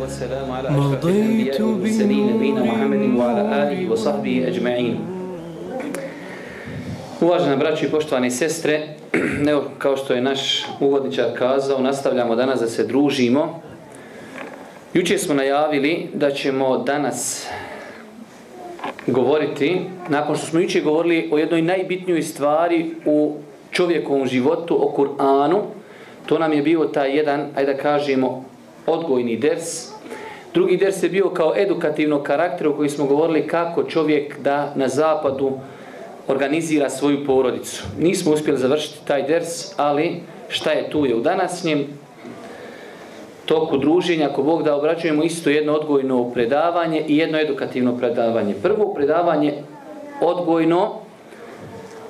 والسلام على أشرف الأنبياء والمرسلين نبينا محمد وعلى آله وصحبه أجمعين Uvažena braći i poštovani sestre, evo kao što je naš uvodničar kazao, nastavljamo danas da se družimo. Juče smo najavili da ćemo danas govoriti, nakon što smo juče govorili o jednoj najbitnijoj stvari u čovjekovom životu, o Kur'anu, to nam je bio taj jedan, ajde da kažemo, odgojni ders. Drugi ders je bio kao edukativno karakter u koji smo govorili kako čovjek da na zapadu organizira svoju porodicu. Nismo uspjeli završiti taj ders, ali šta je tu je u današnjem toku druženja, ako Bog da obrađujemo isto jedno odgojno predavanje i jedno edukativno predavanje. Prvo predavanje odgojno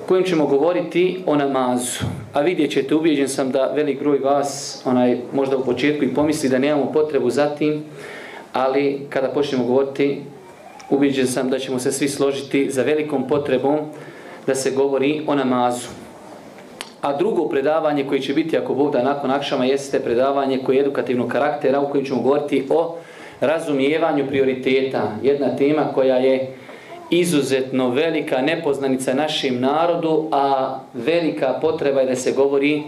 kojim ćemo govoriti o namazu. A vidjet ćete, ubijeđen sam da velik broj vas onaj, možda u početku i pomisli da nemamo potrebu za tim, ali kada počnemo govoriti, ubiđen sam da ćemo se svi složiti za velikom potrebom da se govori o namazu. A drugo predavanje koje će biti, ako Bog da nakon akšama, jeste predavanje koje je edukativnog karaktera u kojem ćemo govoriti o razumijevanju prioriteta. Jedna tema koja je izuzetno velika nepoznanica našim narodu, a velika potreba je da se govori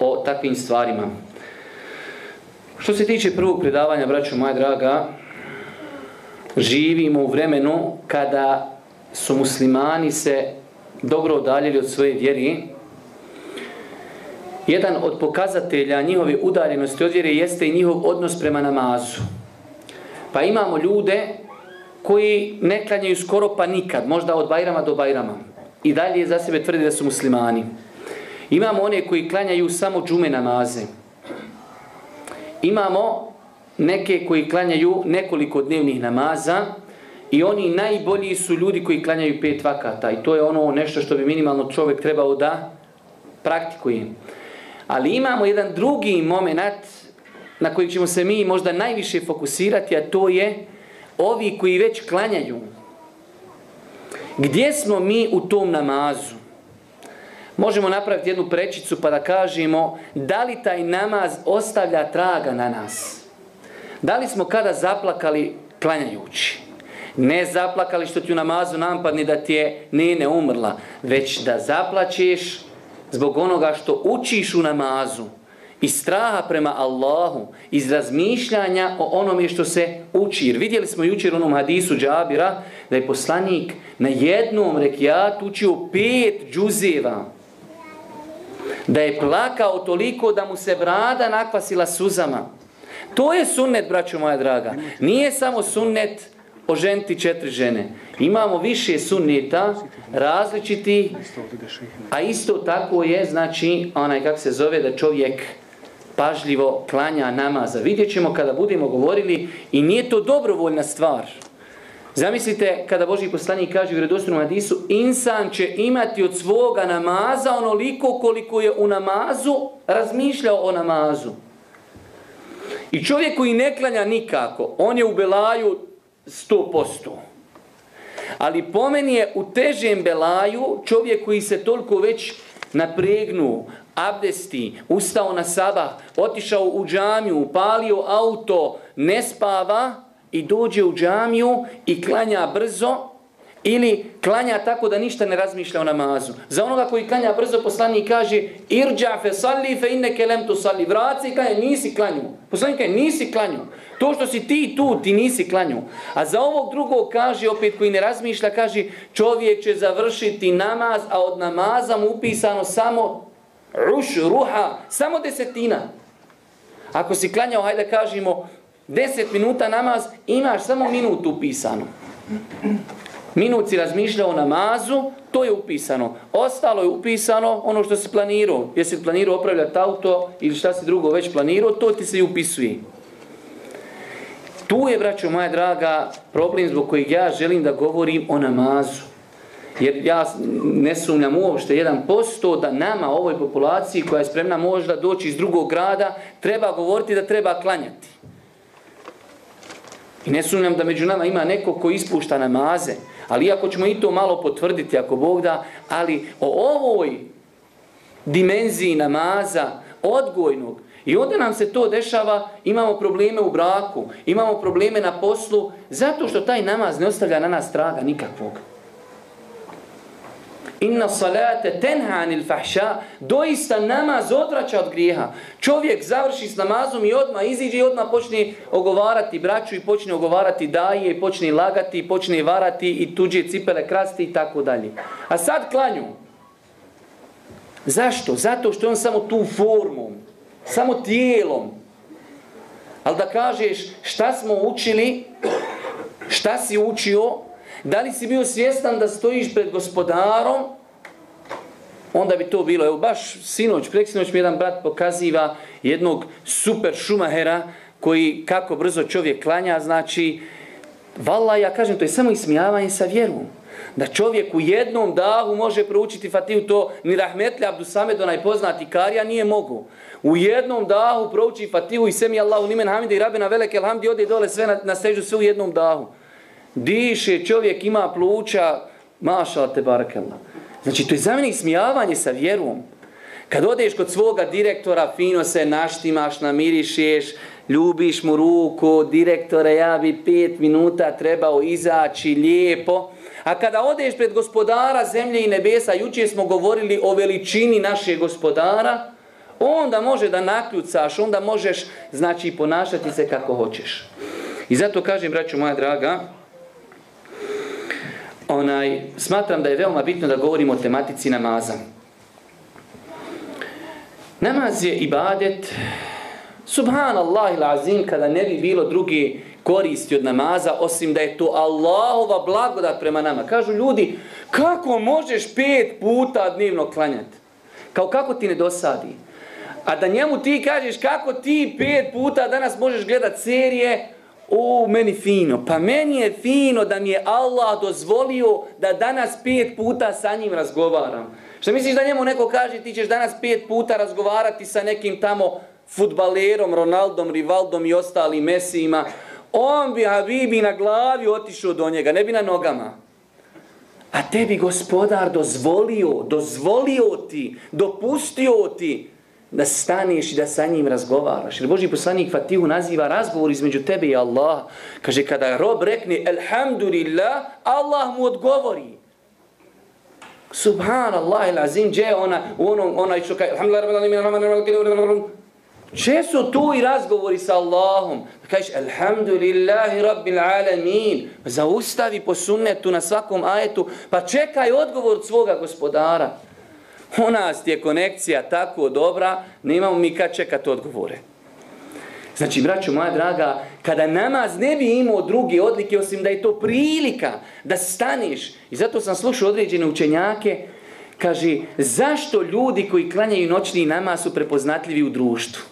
o takvim stvarima. Što se tiče prvog predavanja, braću moja draga, živimo u vremenu kada su muslimani se dobro odaljili od svoje vjeri. Jedan od pokazatelja njihove udaljenosti od vjere jeste i njihov odnos prema namazu. Pa imamo ljude koji ne klanjaju skoro pa nikad, možda od Bajrama do Bajrama. I dalje za sebe tvrdi da su muslimani. Imamo one koji klanjaju samo džume namaze. Imamo neke koji klanjaju nekoliko dnevnih namaza i oni najbolji su ljudi koji klanjaju pet vakata. I to je ono nešto što bi minimalno čovjek trebao da praktikuje. Ali imamo jedan drugi moment na koji ćemo se mi možda najviše fokusirati, a to je ovi koji već klanjaju, gdje smo mi u tom namazu? Možemo napraviti jednu prečicu pa da kažemo da li taj namaz ostavlja traga na nas? Da li smo kada zaplakali klanjajući? Ne zaplakali što ti u namazu nampadni da ti je nene umrla, već da zaplaćeš zbog onoga što učiš u namazu iz straha prema Allahu, iz razmišljanja o onome što se uči. Jer vidjeli smo jučer u onom hadisu Džabira da je poslanik na jednom rekiatu učio pet džuzeva. Da je plakao toliko da mu se brada nakvasila suzama. To je sunnet, braćo moja draga. Nije samo sunnet oženiti četiri žene. Imamo više sunneta različiti, a isto tako je, znači, onaj kako se zove, da čovjek pažljivo klanja namaza. Vidjet ćemo kada budemo govorili i nije to dobrovoljna stvar. Zamislite kada Boži poslanik kaže u redostornom hadisu insan će imati od svoga namaza onoliko koliko je u namazu razmišljao o namazu. I čovjek koji ne klanja nikako, on je u belaju 100%. Ali pomeni je u težem belaju čovjek koji se toliko već napregnu, abdesti, ustao na sabah, otišao u džamiju, upalio auto, ne spava i dođe u džamiju i klanja brzo ili klanja tako da ništa ne razmišlja o namazu. Za onoga koji klanja brzo poslanik kaže irđa fe salli fe inneke lem tu salli. Vraci klanja, nisi klanju. Poslanik kaže nisi klanju. To što si ti tu, ti nisi klanju. A za ovog drugog kaže, opet koji ne razmišlja, kaže čovjek će završiti namaz, a od namaza mu upisano samo ruš, ruha, samo desetina. Ako si klanjao, hajde kažemo, deset minuta namaz, imaš samo minutu upisano. Minut si razmišljao o namazu, to je upisano. Ostalo je upisano ono što si planirao. Jesi planirao opravljati auto ili šta si drugo već planirao, to ti se i upisuje. Tu je, braćo moja draga, problem zbog kojeg ja želim da govorim o namazu. Jer ja ne sumnjam uopšte jedan posto da nama, ovoj populaciji koja je spremna možda doći iz drugog grada, treba govoriti da treba klanjati. I ne sumnjam da među nama ima neko ko ispušta namaze. Ali iako ćemo i to malo potvrditi, ako Bog da, ali o ovoj dimenziji namaza, odgojnog, I onda nam se to dešava, imamo probleme u braku, imamo probleme na poslu, zato što taj namaz ne ostavlja na nas traga nikakvog. Inna salate tenha anil fahša, doista namaz odvraća od grijeha. Čovjek završi s namazom i odma iziđe i odma počne ogovarati braću i počne ogovarati daje i počne lagati i počne varati i tuđe cipele krasti i tako dalje. A sad klanju. Zašto? Zato što on samo tu formom, samo tijelom. Ali da kažeš šta smo učili, šta si učio, Da li si bio svjestan da stojiš pred gospodarom? Onda bi to bilo. Evo baš sinoć, preksinoć mi jedan brat pokaziva jednog super šumahera koji kako brzo čovjek klanja, znači Valla, ja kažem, to je samo ismijavanje sa vjerom. Da čovjek u jednom dahu može proučiti Fatiju, to ni Rahmetli Abdusamed, onaj poznati karija, nije mogu. U jednom dahu prouči Fatiju i semi Allahu nimen hamide i rabina velike alhamdi, ode dole sve na, na sežu, sve u jednom dahu diše, čovjek ima pluća, maša te barakela. Znači, to je zamjenik smijavanje sa vjerom. Kad odeš kod svoga direktora, fino se naštimaš, namirišeš, ljubiš mu ruku, direktore, ja bi pet minuta trebao izaći lijepo. A kada odeš pred gospodara zemlje i nebesa, juče smo govorili o veličini naše gospodara, onda može da nakljucaš, onda možeš, znači, ponašati se kako hoćeš. I zato kažem, braću moja draga, onaj, smatram da je veoma bitno da govorimo o tematici namaza. Namaz je ibadet, subhanallah il azim, kada ne bi bilo drugi koristi od namaza, osim da je to Allahova blagodat prema nama. Kažu ljudi, kako možeš pet puta dnevno klanjati? Kao kako ti ne dosadi? A da njemu ti kažeš kako ti pet puta danas možeš gledat serije, O, meni fino. Pa meni je fino da mi je Allah dozvolio da danas pet puta sa njim razgovaram. Što misliš da njemu neko kaže ti ćeš danas pet puta razgovarati sa nekim tamo futbalerom, Ronaldom, Rivaldom i ostali Mesijima. On bi Habibi na glavi otišao do njega, ne bi na nogama. A tebi gospodar dozvolio, dozvolio ti, dopustio ti da staneš i da sa njim razgovaraš. Jer Boži poslanik Fatihu naziva razgovor između tebe i Allah. Kaže, kada rob rekne Elhamdulillah, Allah mu odgovori. Subhanallah il azim, gdje je ona, u onom, ona što kaže, Alhamdulillah, Če su tu i razgovori sa Allahom? Da kažeš, Alhamdulillahi Rabbil Alamin. Pa zaustavi po sunnetu na svakom ajetu, pa čekaj odgovor od svoga gospodara. U nas je konekcija tako dobra, nemamo mi kad čekat odgovore. Znači, braćo moja draga, kada namaz ne bi imao druge odlike, osim da je to prilika da staneš, i zato sam slušao određene učenjake, kaže, zašto ljudi koji klanjaju noćni namaz su prepoznatljivi u društvu?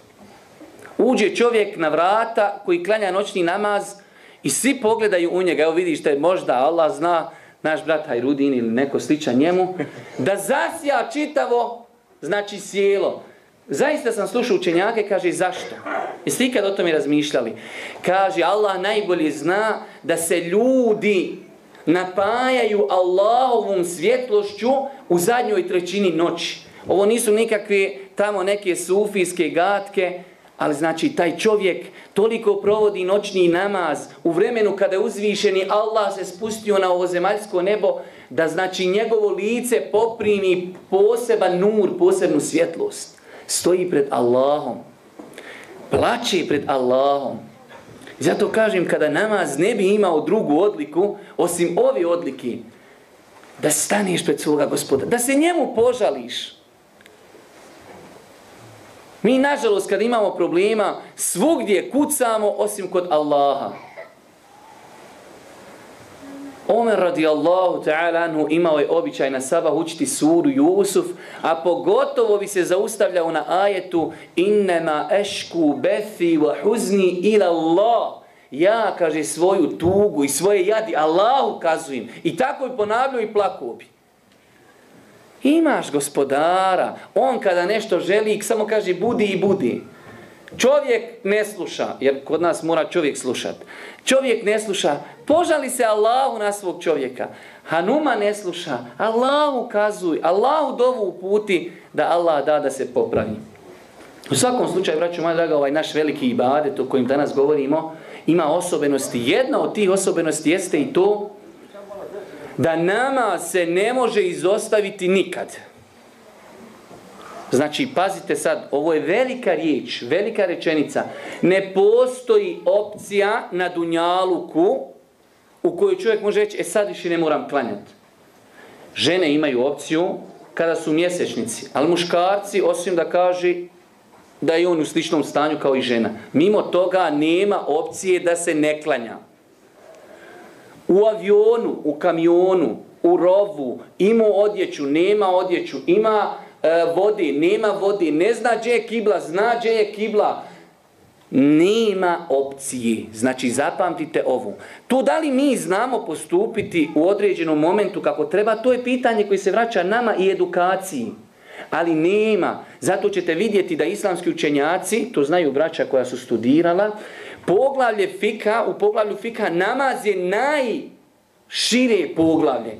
Uđe čovjek na vrata koji klanja noćni namaz i svi pogledaju u njega, evo vidiš, možda Allah zna, naš brat Hajrudin ili neko sličan njemu, da zasija čitavo, znači sjelo. Zaista sam slušao učenjake, kaže, zašto? Jeste ikad o tome razmišljali? Kaže, Allah najbolje zna da se ljudi napajaju Allahovom svjetlošću u zadnjoj trećini noći. Ovo nisu nikakve tamo neke sufijske gatke, Ali znači taj čovjek toliko provodi noćni namaz u vremenu kada je uzvišeni Allah se spustio na ovo zemaljsko nebo da znači njegovo lice poprimi poseban nur, posebnu svjetlost. Stoji pred Allahom. Plače pred Allahom. Zato kažem kada namaz ne bi imao drugu odliku osim ove odlike da staneš pred svoga gospoda, da se njemu požališ. Mi, nažalost, kad imamo problema, svugdje kucamo osim kod Allaha. Omer radijallahu ta'ala anhu imao je običaj na sabah učiti suru Jusuf, a pogotovo bi se zaustavljao na ajetu innema ešku bethi wa huzni ila Allah. Ja, kaže, svoju tugu i svoje jadi Allahu kazujem. I tako bi ponavljao i plakuo bi. Imaš gospodara. On kada nešto želi, samo kaže budi i budi. Čovjek ne sluša, jer kod nas mora čovjek slušat. Čovjek ne sluša, požali se Allahu na svog čovjeka. Hanuma ne sluša, Allahu kazuj, Allahu dovu puti da Allah da da se popravi. U svakom slučaju, braću moja draga, ovaj naš veliki ibadet o kojim danas govorimo, ima osobenosti. Jedna od tih osobenosti jeste i to da nama se ne može izostaviti nikad. Znači, pazite sad, ovo je velika riječ, velika rečenica. Ne postoji opcija na Dunjaluku u kojoj čovjek može reći, e sad više ne moram klanjati. Žene imaju opciju kada su mjesečnici, ali muškarci, osim da kaže da je on u sličnom stanju kao i žena. Mimo toga nema opcije da se ne klanja. U avionu, u kamionu, u rovu, ima odjeću, nema odjeću, ima e, vodi, nema vodi, ne zna gdje je kibla, zna gdje je kibla. Nema opcije. Znači, zapamtite ovu. Tu da li mi znamo postupiti u određenom momentu kako treba, to je pitanje koji se vraća nama i edukaciji. Ali nema. Zato ćete vidjeti da islamski učenjaci, to znaju braća koja su studirala, poglavlje fika, u poglavlju fika namaz je najšire poglavlje.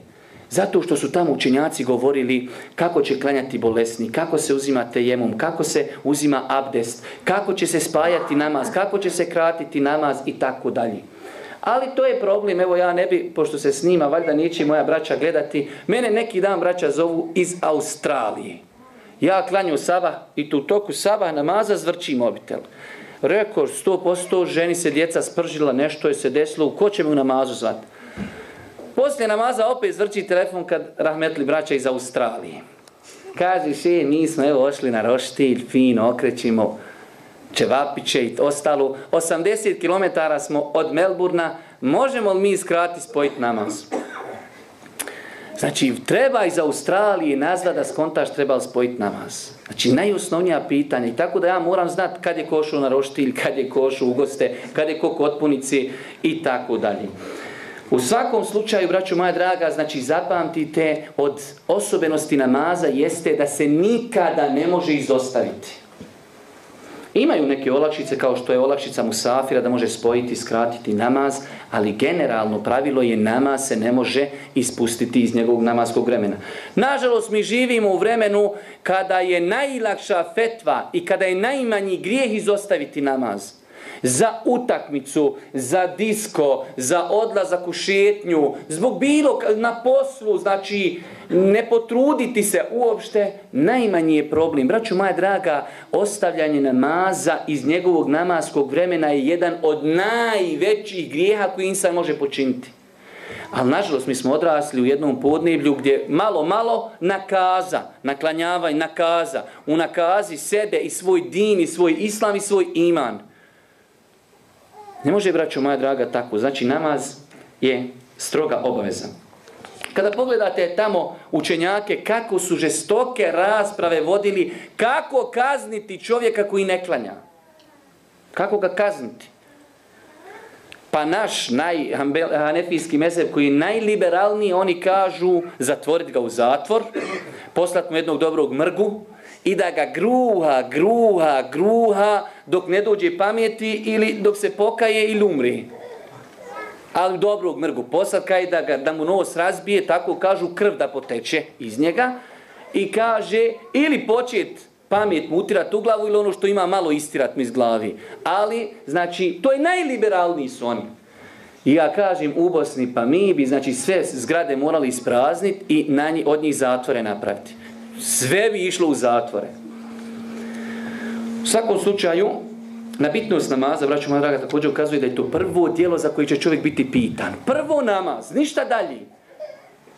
Zato što su tamo učenjaci govorili kako će klanjati bolesni, kako se uzima tejemom, kako se uzima abdest, kako će se spajati namaz, kako će se kratiti namaz i tako dalje. Ali to je problem, evo ja ne bi, pošto se snima, valjda neće moja braća gledati, mene neki dan braća zovu iz Australije. Ja klanju sabah i tu toku sabah namaza zvrči mobitel. Rekord 100%, ženi se djeca spržila, nešto je se desilo, ko će me u namazu zvati? Poslije namaza opet zvrči telefon kad rahmetli braća iz Australije. Kaže, še, mi smo evo ošli na roštilj, fino, okrećimo čevapiće i ostalo. 80 km smo od Melburna, možemo li mi skrati spojiti namaz? Znači, treba iz Australije nazva da skontaš treba li spojiti namaz. Znači, najosnovnija pitanja. I tako da ja moram znati kad je košu na roštilj, kad je košu u goste, kad je kok otpunici i tako dalje. U svakom slučaju, braću moja draga, znači zapamtite od osobenosti namaza jeste da se nikada ne može izostaviti. Imaju neke olakšice kao što je olakšica Musafira da može spojiti, skratiti namaz, ali generalno pravilo je namaz se ne može ispustiti iz njegovog namaskog vremena. Nažalost, mi živimo u vremenu kada je najlakša fetva i kada je najmanji grijeh izostaviti namaz za utakmicu, za disko, za odlazak u šetnju, zbog bilo na poslu, znači ne potruditi se uopšte, najmanji je problem. Braću moja draga, ostavljanje namaza iz njegovog namaskog vremena je jedan od najvećih grijeha koji insan može počiniti. Ali nažalost mi smo odrasli u jednom podneblju gdje malo, malo nakaza, naklanjavaj nakaza. U nakazi sebe i svoj din i svoj islam i svoj iman. Ne može, braćo moja draga, tako. Znači, namaz je stroga obaveza. Kada pogledate tamo učenjake kako su žestoke rasprave vodili, kako kazniti čovjeka koji ne klanja. Kako ga kazniti? Pa naš najhanefijski mezeb koji je najliberalniji, oni kažu zatvoriti ga u zatvor, poslati mu jednog dobrog mrgu, i da ga gruha, gruha, gruha dok ne dođe pameti ili dok se pokaje ili umri. Ali dobrog mrgu posad i da, ga, da mu nos razbije, tako kažu krv da poteče iz njega i kaže ili počet pamet mu utirat u glavu ili ono što ima malo istirat mu iz glavi. Ali, znači, to je najliberalniji su oni. I ja kažem u Bosni, pa mi bi, znači, sve zgrade morali isprazniti i na njih, od njih zatvore napraviti sve bi išlo u zatvore. U svakom slučaju, na bitnost namaza, braću moja draga, također ukazuje da je to prvo dijelo za koje će čovjek biti pitan. Prvo namaz, ništa dalje.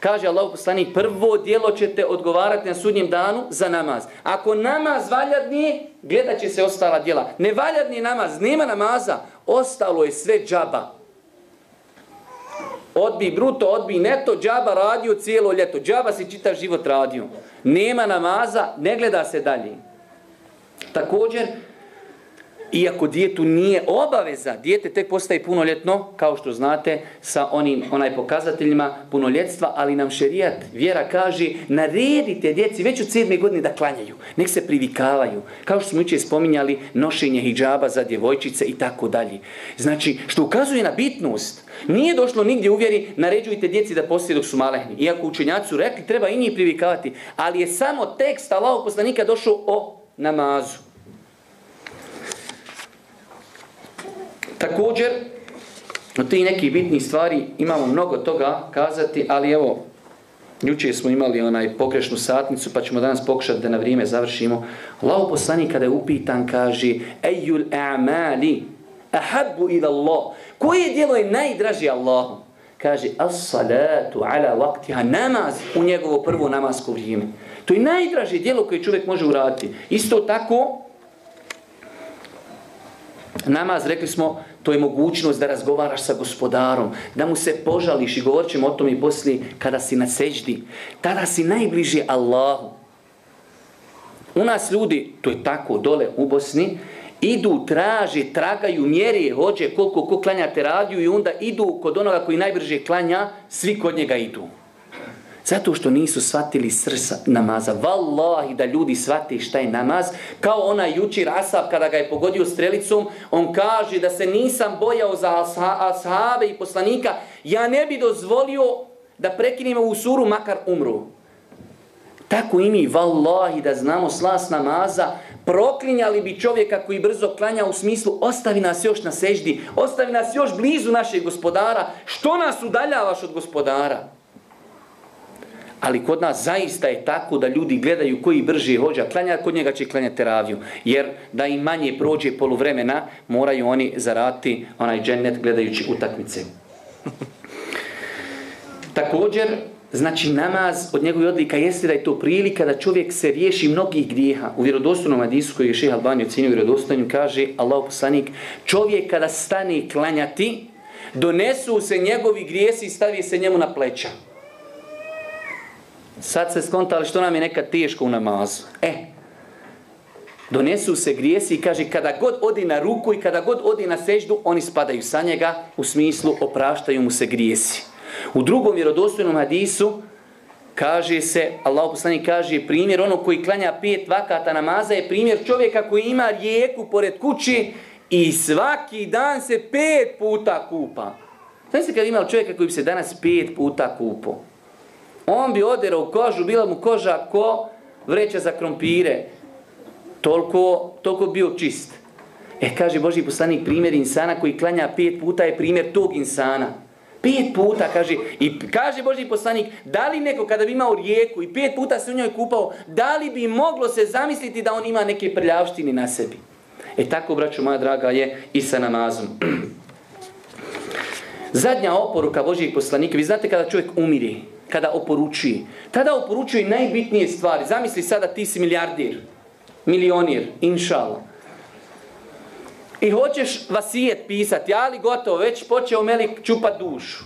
Kaže Allah poslani, prvo dijelo ćete odgovarati na sudnjem danu za namaz. Ako namaz valjadni, gledat će se ostala dijela. Ne valjadni namaz, nema namaza, ostalo je sve džaba. Odbi bruto, odbi neto, džaba radio cijelo ljeto. Džaba si čitav život radio nema namaza, ne gleda se dalje. Također, iako djetu nije obaveza, dijete tek postaje punoljetno, kao što znate, sa onim onaj pokazateljima punoljetstva, ali nam šerijat, vjera kaže, naredite djeci već od sedme godine da klanjaju, nek se privikavaju. Kao što smo uče spominjali, nošenje hijjaba za djevojčice i tako dalje. Znači, što ukazuje na bitnost, nije došlo nigdje uvjeri, naređujte djeci da postoje dok su malehni. Iako učenjaci su rekli, treba i njih privikavati, ali je samo tekst Allahog poslanika došao o namazu. Također, od ti neki bitni stvari imamo mnogo toga kazati, ali evo, Juče smo imali onaj pogrešnu satnicu, pa ćemo danas pokušati da na vrijeme završimo. Allah poslani kada je upitan kaže Ejul a'mali ahabbu ila Allah. Koje dijelo je najdraži Allahu? Kaže as-salatu ala waqtiha namaz u njegovo prvo namasko vrijeme. To je najdraže dijelo koje čovjek može uraditi. Isto tako namaz, rekli smo, to je mogućnost da razgovaraš sa gospodarom, da mu se požališ i govorit ćemo o tom i poslije kada si na seđdi. Tada si najbliži Allahu. U nas ljudi, to je tako dole u Bosni, idu, traže, tragaju, mjeri, hođe koliko ko klanja te radiju i onda idu kod onoga koji najbrže klanja, svi kod njega idu. Zato što nisu shvatili srsa namaza. Wallahi da ljudi shvate šta je namaz. Kao ona jučir Asab kada ga je pogodio strelicom, on kaže da se nisam bojao za ashabe i poslanika, ja ne bi dozvolio da prekinimo u suru makar umru. Tako i mi, vallahi, da znamo slas namaza, proklinjali bi čovjeka koji brzo klanja u smislu ostavi nas još na seždi, ostavi nas još blizu našeg gospodara, što nas udaljavaš od gospodara? Ali kod nas zaista je tako da ljudi gledaju koji brže hođa klanja, kod njega će klanjati teraviju. Jer da im manje prođe poluvremena, moraju oni zarati onaj džennet gledajući utakmice. Također, znači namaz od njegove odlika jeste da je to prilika da čovjek se riješi mnogih grijeha. U vjerodostojnom hadisu koji je šeha Albani ocenio vjerodostojnju kaže Allah poslanik, čovjek kada stane klanjati, donesu se njegovi grijesi i stavi se njemu na pleća. Sad se skontali što nam je nekad teško u namazu. E, donesu se grijesi i kaže kada god odi na ruku i kada god odi na seždu, oni spadaju sa njega u smislu opraštaju mu se grijesi. U drugom vjerodostojnom hadisu kaže se, Allah poslani kaže primjer ono koji klanja pet vakata namaza je primjer čovjeka koji ima rijeku pored kući i svaki dan se pet puta kupa. Znači se kad imao čovjeka koji bi se danas pet puta kupo on bi oderao kožu, bila mu koža ko vreća za krompire. Toliko, toliko bio čist. E, kaže Boži poslanik, primjer insana koji klanja pet puta je primjer tog insana. Pet puta, kaže, i kaže Boži poslanik, da li neko kada bi imao rijeku i pet puta se u njoj kupao, da li bi moglo se zamisliti da on ima neke prljavštine na sebi? E tako, braću moja draga, je i sa namazom. Zadnja oporuka Božijeg poslanika, vi znate kada čovjek umiri, kada oporučuje. Tada oporučuje najbitnije stvari. Zamisli sada ti si milijardir, milionir, inšala. I hoćeš vasijet pisati, ali gotovo, već počeo Melik čupat dušu.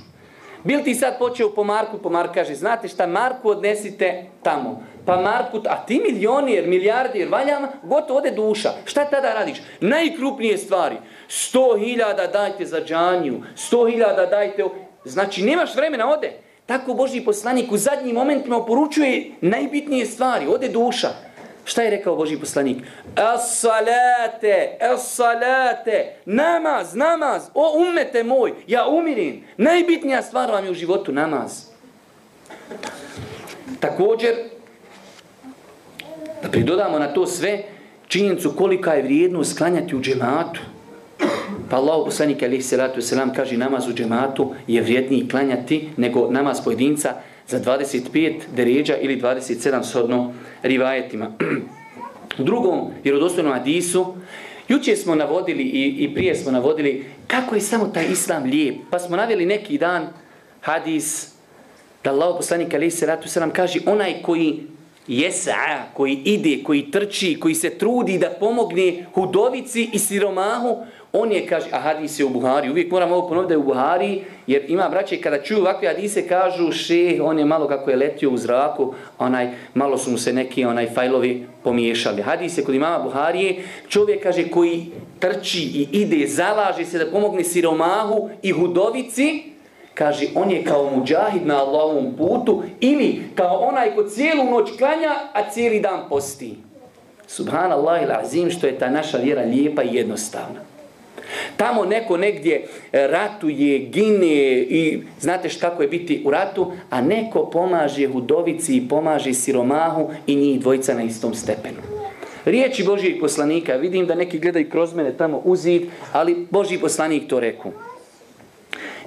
Bil ti sad počeo po Marku, po Marku kaže, znate šta, Marku odnesite tamo. Pa Marku, a ti milionir, milijardir, valjama, gotovo ode duša. Šta tada radiš? Najkrupnije stvari. Sto hiljada dajte za džanju, sto hiljada dajte... Znači, nemaš vremena, ode. Tako Boži poslanik u zadnjim momentima poručuje najbitnije stvari. Ode duša. Šta je rekao Boži poslanik? Es-salate, es-salate, namaz, namaz, o umete moj, ja umirim. Najbitnija stvar vam je u životu namaz. Također, da pridodamo na to sve, činjenicu kolika je vrijednost sklanjati u džematu. Pa Allah poslanik alaihi salatu wasalam kaže namaz u džematu je vrijedniji klanjati nego namaz pojedinca za 25 deređa ili 27 sodno rivajetima. U drugom vjerodostojnom hadisu Juče smo navodili i, i prije smo navodili kako je samo taj islam lijep. Pa smo navjeli neki dan hadis da Allah poslanik alaihi salatu wasalam kaže onaj koji jesa, koji ide, koji trči, koji se trudi da pomogne hudovici i siromahu, On je, kaže, a hadis je u Buhari, uvijek moramo ovo ponoviti da je u Buhari, jer ima braće, kada čuju ovakve hadise, kažu, šeh, on je malo kako je letio u zraku, onaj, malo su mu se neki onaj fajlovi pomiješali. Hadis je kod imama Buharije, čovjek, kaže, koji trči i ide, zalaže se da pomogne siromahu i hudovici, kaže, on je kao muđahid na Allahovom putu, ili kao onaj ko cijelu noć klanja, a cijeli dan posti. Subhanallah il azim, što je ta naša vjera lijepa i jednostavna. Tamo neko negdje e, ratuje, gine i znate šta kako je biti u ratu, a neko pomaže hudovici i pomaže siromahu i njih dvojica na istom stepenu. Riječi Božijeg poslanika, vidim da neki gledaju kroz mene tamo u zid, ali Božji poslanik to reku.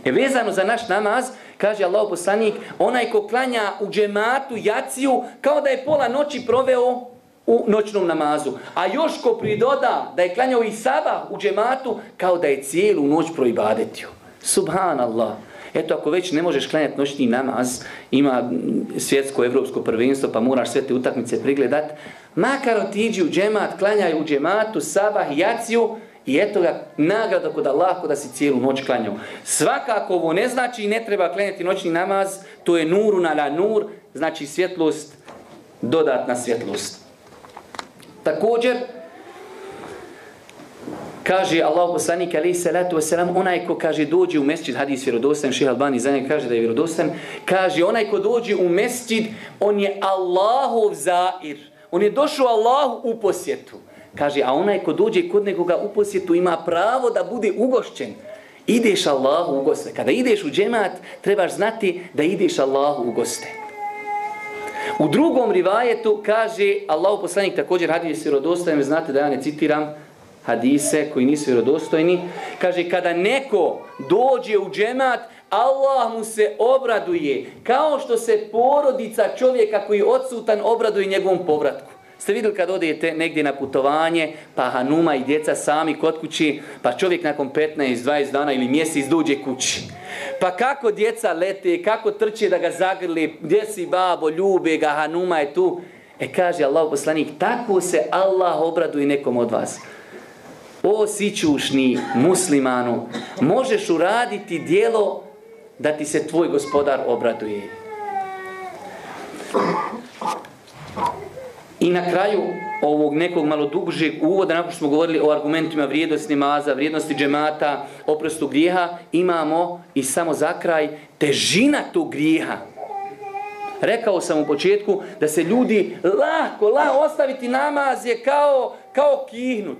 Je vezano za naš namaz, kaže Allah poslanik, onaj ko klanja u džematu jaciju, kao da je pola noći proveo u noćnom namazu. A još ko pridoda da je klanjao i saba u džematu, kao da je cijelu noć proibadetio. Subhanallah. Eto, ako već ne možeš klanjati noćni namaz, ima svjetsko, evropsko prvenstvo, pa moraš sve te utakmice prigledat, makar otiđi u džemat, klanjaj u džematu, sabah, jaciju, i eto ga nagrada kod Allah da si cijelu noć klanjao. Svakako ovo ne znači ne treba klanjati noćni namaz, to je nuru na la nur, znači svjetlost, dodatna svjetlost. Također, Kaže Allah poslanik alaihi salatu wasalam, onaj ko kaže dođe u mesdžid hadis vjerodostan, Šejh Albani za njega kaže da je vjerodostan, kaže onaj ko dođe u mesdžid on je Allahov zair. On je došao Allahu u posjetu. Kaže a onaj ko dođe kod nekoga u posjetu ima pravo da bude ugošćen. Ideš Allahu u goste. Kada ideš u džemat trebaš znati da ideš Allahu u goste. U drugom rivajetu kaže Allahu poslanik također hadis vjerodostojan znate da ja ne citiram hadise koji nisu vjerodostojni. Kaže, kada neko dođe u džemat, Allah mu se obraduje kao što se porodica čovjeka koji je odsutan obraduje njegovom povratku. Ste vidjeli kad odete negdje na putovanje, pa Hanuma i djeca sami kod kući, pa čovjek nakon 15-20 dana ili mjesec dođe kući. Pa kako djeca lete, kako trče da ga zagrli, gdje si babo, ljube ga, Hanuma je tu. E kaže Allah poslanik, tako se Allah obraduje nekom od vas. O sićušni muslimanu, možeš uraditi dijelo da ti se tvoj gospodar obraduje. I na kraju ovog nekog malo dubžeg uvoda, nakon što smo govorili o argumentima vrijednosti namaza, vrijednosti džemata, oprostu grijeha, imamo i samo za kraj težina tog grijeha. Rekao sam u početku da se ljudi lako, lako ostaviti namaz je kao, kao kihnut.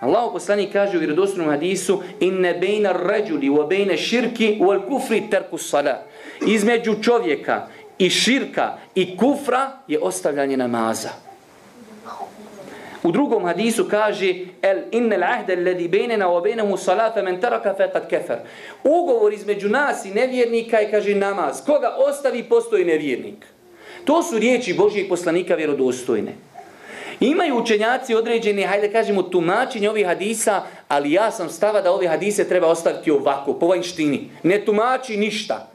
Allah poslani kaže u vjerodostojnom hadisu inne bejna ređuli u bejne širki u al kufri terku sala. Između čovjeka i širka i kufra je ostavljanje namaza. U drugom hadisu kaže el innal ahda alladhi bainana wa bainahu salata man taraka faqad kafar. Ugovor između nas i nevjernika je kaže namaz. Koga ostavi postoji nevjernik. To su riječi Božijeg poslanika vjerodostojne. Imaju učenjaci određeni, hajde kažemo, tumačenje ovih hadisa, ali ja sam stava da ove hadise treba ostaviti ovako, po vanjštini. Ne tumači ništa.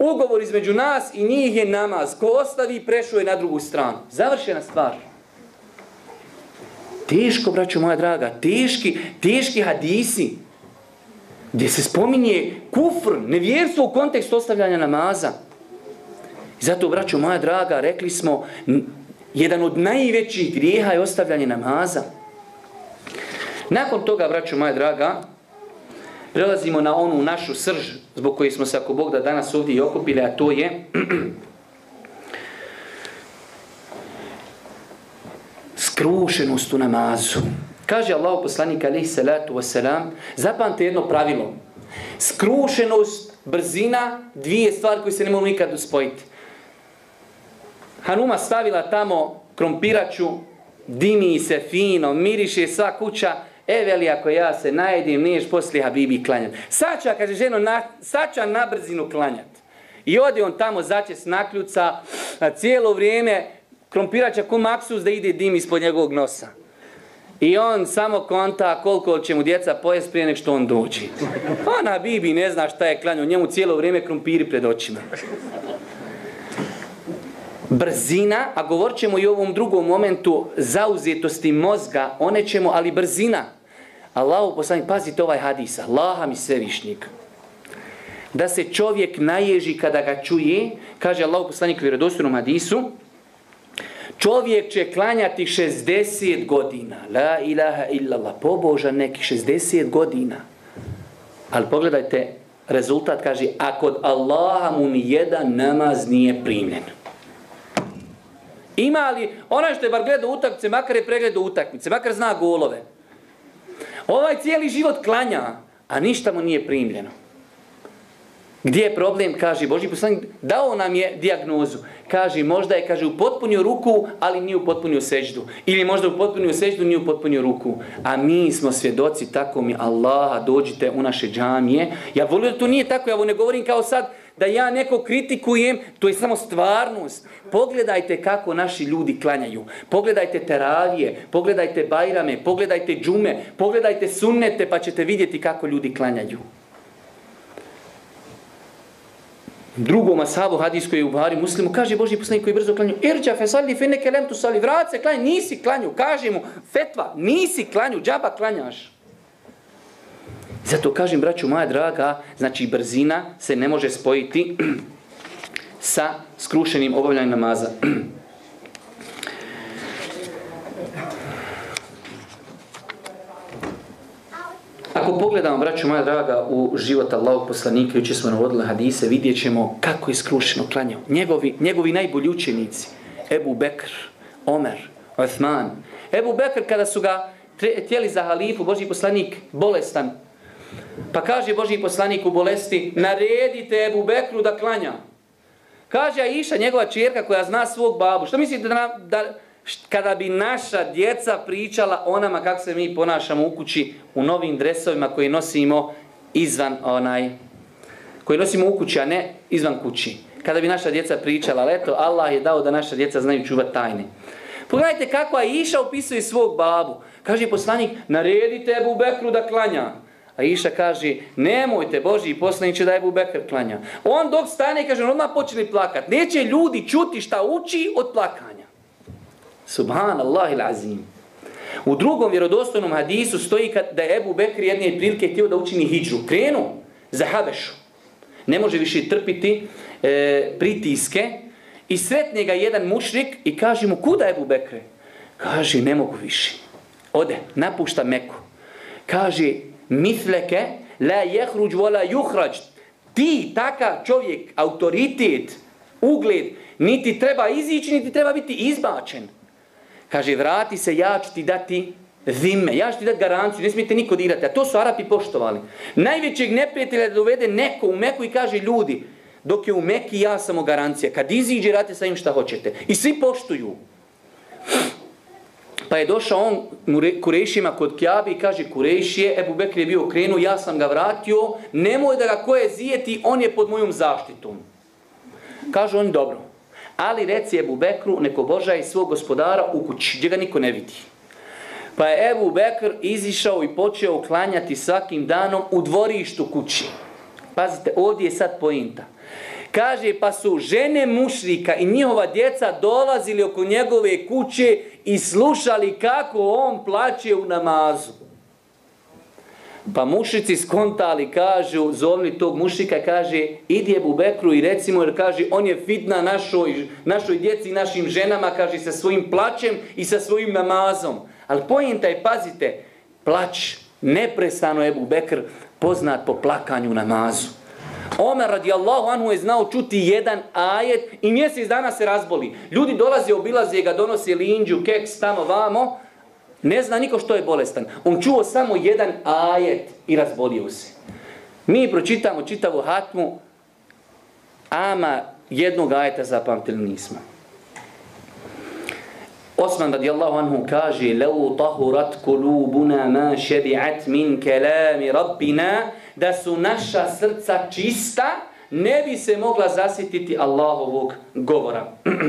Ugovor između nas i njih je namaz. Ko ostavi, prešao je na drugu stranu. Završena stvar. Teško, braćo moja draga, teški, teški hadisi, gdje se spominje kufr, nevjerstvo u kontekstu ostavljanja namaza. I zato, braćo moja draga, rekli smo, jedan od najvećih grijeha je ostavljanje namaza. Nakon toga, braćo moja draga, prelazimo na onu našu srž, zbog koje smo se, ako Bog da danas ovdje i okupili, a to je skrušenost u namazu. Kaže Allah poslanik alaihi salatu wasalam, zapamte jedno pravilo. Skrušenost, brzina, dvije stvari koje se ne mogu nikad uspojiti. Hanuma stavila tamo krompiraču, dimi se fino, miriše sva kuća, e veli ako ja se najedim, niješ poslije Habibi klanjati. Sača, kaže ženo, na, sača na brzinu klanjat. I ode on tamo zače s nakljuca, na cijelo vrijeme krompirača ko maksus da ide dim ispod njegovog nosa. I on samo konta koliko će mu djeca pojest prije nek što on dođe. Pa Ona Bibi ne zna šta je klanjao, njemu cijelo vrijeme krompiri pred očima brzina, a govorit ćemo i u ovom drugom momentu zauzetosti mozga, one ćemo, ali brzina. Allah poslanik, pazite ovaj hadis, Allaha mi svevišnjik. Da se čovjek naježi kada ga čuje, kaže Allah poslanik u vjerodostojnom hadisu, čovjek će klanjati 60 godina. La ilaha illallah, pobožan neki 60 godina. Ali pogledajte, rezultat kaže, a kod Allaha mu ni jedan namaz nije primljen. Ima li onaj što je bar gledao utakmice, makar je pregledao utakmice, makar zna golove. Ovaj cijeli život klanja, a ništa mu nije primljeno. Gdje je problem? Kaže Boži poslanik, dao nam je diagnozu. Kaže, možda je, kaže, u potpunju ruku, ali nije u potpunju seždu. Ili možda u potpunju seždu, nije u potpunju ruku. A mi smo svjedoci, tako mi Allaha, dođite u naše džamije. Ja volio da to nije tako, ja ovo ne govorim kao sad, da ja neko kritikujem, to je samo stvarnost. Pogledajte kako naši ljudi klanjaju. Pogledajte teravije, pogledajte bajrame, pogledajte džume, pogledajte sunnete pa ćete vidjeti kako ljudi klanjaju. drugom asabu hadijskoj je u Buhari muslimu, kaže Boži poslanik koji brzo klanju, irđa fe sali fe neke lem tu sali, vrat se klanju, nisi klanju, kaže mu, fetva, nisi klanju, džaba klanjaš. Zato kažem, braću moja draga, znači brzina se ne može spojiti sa skrušenim obavljanjem namaza. Ako pogledamo, braću moja draga, u život Allahog poslanika, juče smo navodili hadise, vidjet ćemo kako je skrušeno klanjao. Njegovi, njegovi najbolji učenici, Ebu Bekr, Omer, Othman. Ebu Bekr, kada su ga tijeli za halifu, Boži poslanik, bolestan, pa kaže Boži poslanik u bolesti, naredite Ebu Bekru da klanja. Kaže Aisha, njegova čerka koja zna svog babu, što mislite da, da, kada bi naša djeca pričala o nama kako se mi ponašamo u kući u novim dresovima koje nosimo izvan onaj koje nosimo u kući, a ne izvan kući. Kada bi naša djeca pričala, ali eto, Allah je dao da naša djeca znaju čuvati tajne. Pogledajte kako je Iša opisuje svog babu. Kaže poslanik, naredite Ebu Bekru da klanja. A Iša kaže, nemojte Boži poslaniće da je Bubekr klanja. On dok stane, kaže, on odmah počne plakat. Neće ljudi čuti šta uči od plakanja. Subhanallah il azim. U drugom vjerodostojnom hadisu stoji kad da je Ebu Bekri jedne prilike htio da učini hijđu. Krenu za Habešu. Ne može više trpiti e, pritiske. I sretne ga jedan mušrik i kaže mu kuda Ebu Bekre? Kaže ne mogu više. Ode, napušta Meku. Kaže misleke la jehruđ vola juhrađ. Ti, takav čovjek, autoritet, ugled, niti treba izići, niti treba biti izbačen. Kaže, vrati se, ja ću ti dati zime, ja ću ti dati garanciju, ne smijete niko dirati. A to su Arapi poštovali. Najvećeg neprijatelja da dovede neko u Meku i kaže, ljudi, dok je u Meki, ja samo garancija. Kad iziđe, rate sa im šta hoćete. I svi poštuju. Pa je došao on Kurešima kod Kjabi i kaže, Kurešije, Ebu Bekr je bio krenuo, ja sam ga vratio, nemoj da ga koje zijeti, on je pod mojom zaštitom. Kaže on, dobro. Ali reci Ebu Bekru, neko božaj svog gospodara u kući, gdje ga niko ne vidi. Pa je Ebu Bekr izišao i počeo uklanjati svakim danom u dvorištu kući. Pazite, ovdje je sad pojinta. Kaže, pa su žene mušrika i njihova djeca dolazili oko njegove kuće i slušali kako on plaće u namazu. Pa mušici skontali, kažu, zovni tog mušika, kaže, idi Ebu Bekru i recimo, jer kaže, on je fitna našoj, našoj djeci i našim ženama, kaže, sa svojim plaćem i sa svojim namazom. Ali pojenta je, pazite, plać, neprestano Ebu Bekr, poznat po plakanju namazu. Omer radijallahu anhu je znao čuti jedan ajet i mjesec dana se razboli. Ljudi dolaze, obilaze ga, donose linđu, keks, tamo, vamo, Ne zna niko što je bolestan. On čuo samo jedan ajet i razbolio se. Mi pročitamo čitavu hatmu, ama jednog ajeta zapamtili nismo. Osman radijallahu anhu kaže Lau tahurat kulubuna ma šebi'at min kelami rabbina da su naša srca čista ne bi se mogla zasititi Allahovog govora.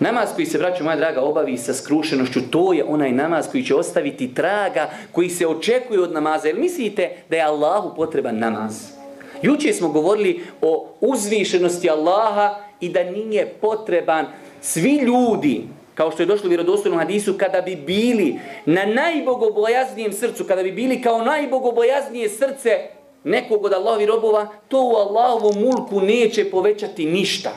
Namaz koji se, braću moja draga, obavi sa skrušenošću, to je onaj namaz koji će ostaviti traga, koji se očekuje od namaza. Jer mislite da je Allahu potreban namaz? Juče smo govorili o uzvišenosti Allaha i da nije potreban svi ljudi, kao što je došlo u vjerodostojnom hadisu, kada bi bili na najbogobojaznijem srcu, kada bi bili kao najbogobojaznije srce nekog od Allahovi robova, to u Allahovom mulku neće povećati ništa.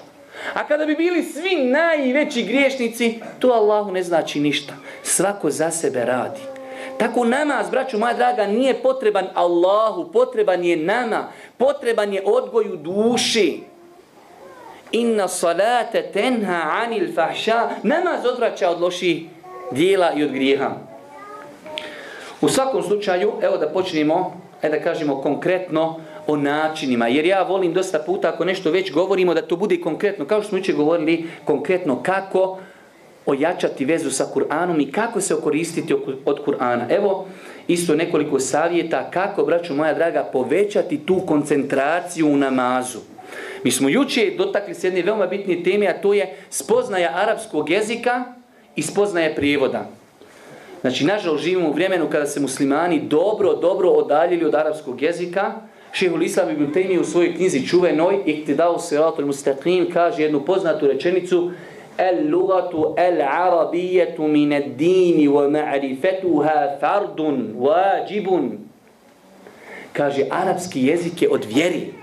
A kada bi bili svi najveći griješnici, to Allahu ne znači ništa. Svako za sebe radi. Tako namaz, braću moja draga, nije potreban Allahu, potreban je nama, potreban je odgoju duši. Inna salate tenha anil fahša. Namaz odvraća od loših dijela i od grijeha. U svakom slučaju, evo da počnemo, e da kažemo konkretno o načinima. Jer ja volim dosta puta ako nešto već govorimo da to bude konkretno. Kao što smo uče govorili konkretno kako ojačati vezu sa Kur'anom i kako se okoristiti od Kur'ana. Evo isto nekoliko savjeta kako, braću moja draga, povećati tu koncentraciju u namazu. Mi smo juče dotakli se jedne veoma bitne teme, a to je spoznaja arapskog jezika i spoznaja prijevoda. Znači, nažal, živimo u vremenu kada se muslimani dobro, dobro odaljili od arapskog jezika. Šehul Islam ibn Taymi u svojoj knjizi čuvenoj, Iktidao siratul mustaqim, kaže jednu poznatu rečenicu El lugatu el arabijetu min ad dini wa ma'rifetuha fardun wajibun. Kaže, arapski jezik je od vjeri.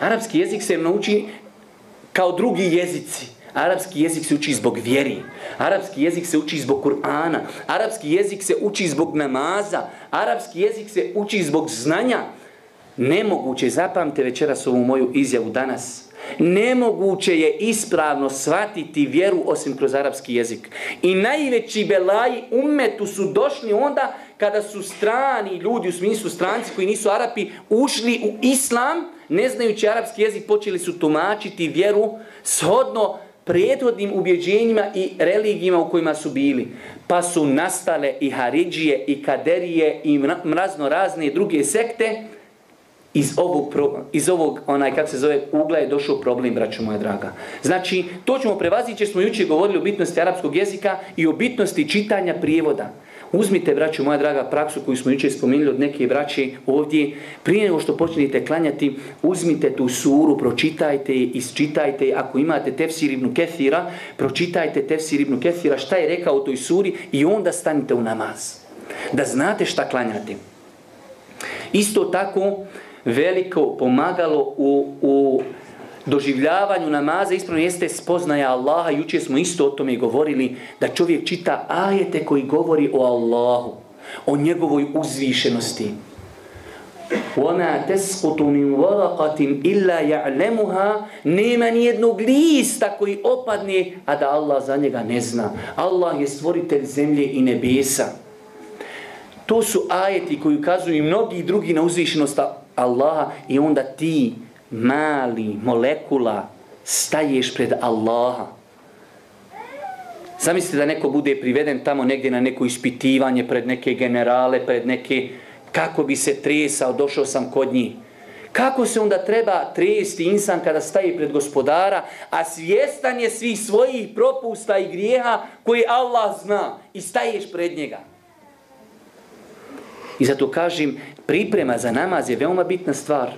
Arapski jezik se nauči kao drugi jezici. Arapski jezik se uči zbog vjeri. Arapski jezik se uči zbog Kur'ana. Arapski jezik se uči zbog namaza. Arapski jezik se uči zbog znanja. Nemoguće, zapamte večeras ovu moju izjavu danas. Nemoguće je ispravno shvatiti vjeru osim kroz arapski jezik. I najveći belaji umetu su došli onda kada su strani ljudi, u smislu stranci koji nisu Arapi, ušli u islam, ne znajući arapski jezik, počeli su tumačiti vjeru shodno prethodnim ubjeđenjima i religijima u kojima su bili. Pa su nastale i Haridžije, i Kaderije, i mrazno razne druge sekte, iz ovog, iz ovog onaj, kako se zove, ugla je došao problem, braćo moja draga. Znači, to ćemo prevaziti, jer smo jučer govorili o bitnosti arapskog jezika i o bitnosti čitanja prijevoda. Uzmite, braćo moja draga, praksu koju smo jučer spomenuli od neke braće ovdje. Prije nego što počnete klanjati, uzmite tu suru, pročitajte je, isčitajte je. Ako imate tefsir ibn Kethira, pročitajte tefsir ibn Kethira, šta je rekao u toj suri i onda stanite u namaz. Da znate šta klanjate. Isto tako, veliko pomagalo u, u doživljavanju namaza ispravno jeste spoznaja Allaha. Juče smo isto o tome govorili da čovjek čita ajete koji govori o Allahu, o njegovoj uzvišenosti. وَمَا تَسْقُطُ مِنْ وَرَقَةٍ إِلَّا يَعْلَمُهَا Nema nijednog lista koji opadne, a da Allah za njega ne zna. Allah je stvoritelj zemlje i nebesa. To su ajeti koji ukazuju i mnogi drugi na uzvišenost Allaha i onda ti mali molekula staješ pred Allaha. Zamislite da neko bude priveden tamo negdje na neko ispitivanje pred neke generale, pred neke, kako bi se tresao, došao sam kod njih. Kako se onda treba tresti insan kada staje pred gospodara, a svjestan je svih svojih propusta i grijeha koje Allah zna i staješ pred njega. I zato kažem, priprema za namaz je veoma bitna stvar.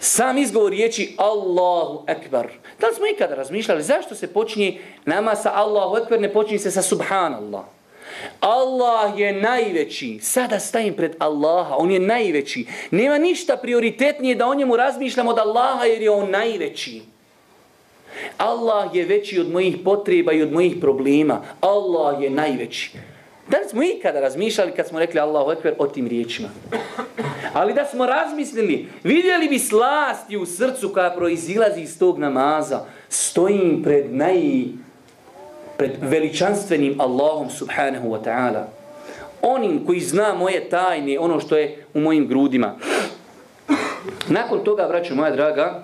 Sam izgovor riječi Allahu Ekber. Da li smo ikada razmišljali zašto se počinje nama sa Allahu Ekber, ne počinje se sa Subhanallah. Allah je najveći. Sada stajim pred Allaha. On je najveći. Nema ništa prioritetnije da o njemu razmišljam od Allaha jer je on najveći. Allah je veći od mojih potreba i od mojih problema. Allah je najveći. Da li smo ikada razmišljali kad smo rekli Allahu Ekber o tim riječima? Ali da smo razmislili, vidjeli bi slasti u srcu koja proizilazi iz tog namaza, stojim pred naj pred veličanstvenim Allahom subhanahu wa ta'ala. Onim koji zna moje tajne, ono što je u mojim grudima. Nakon toga, braćo moja draga,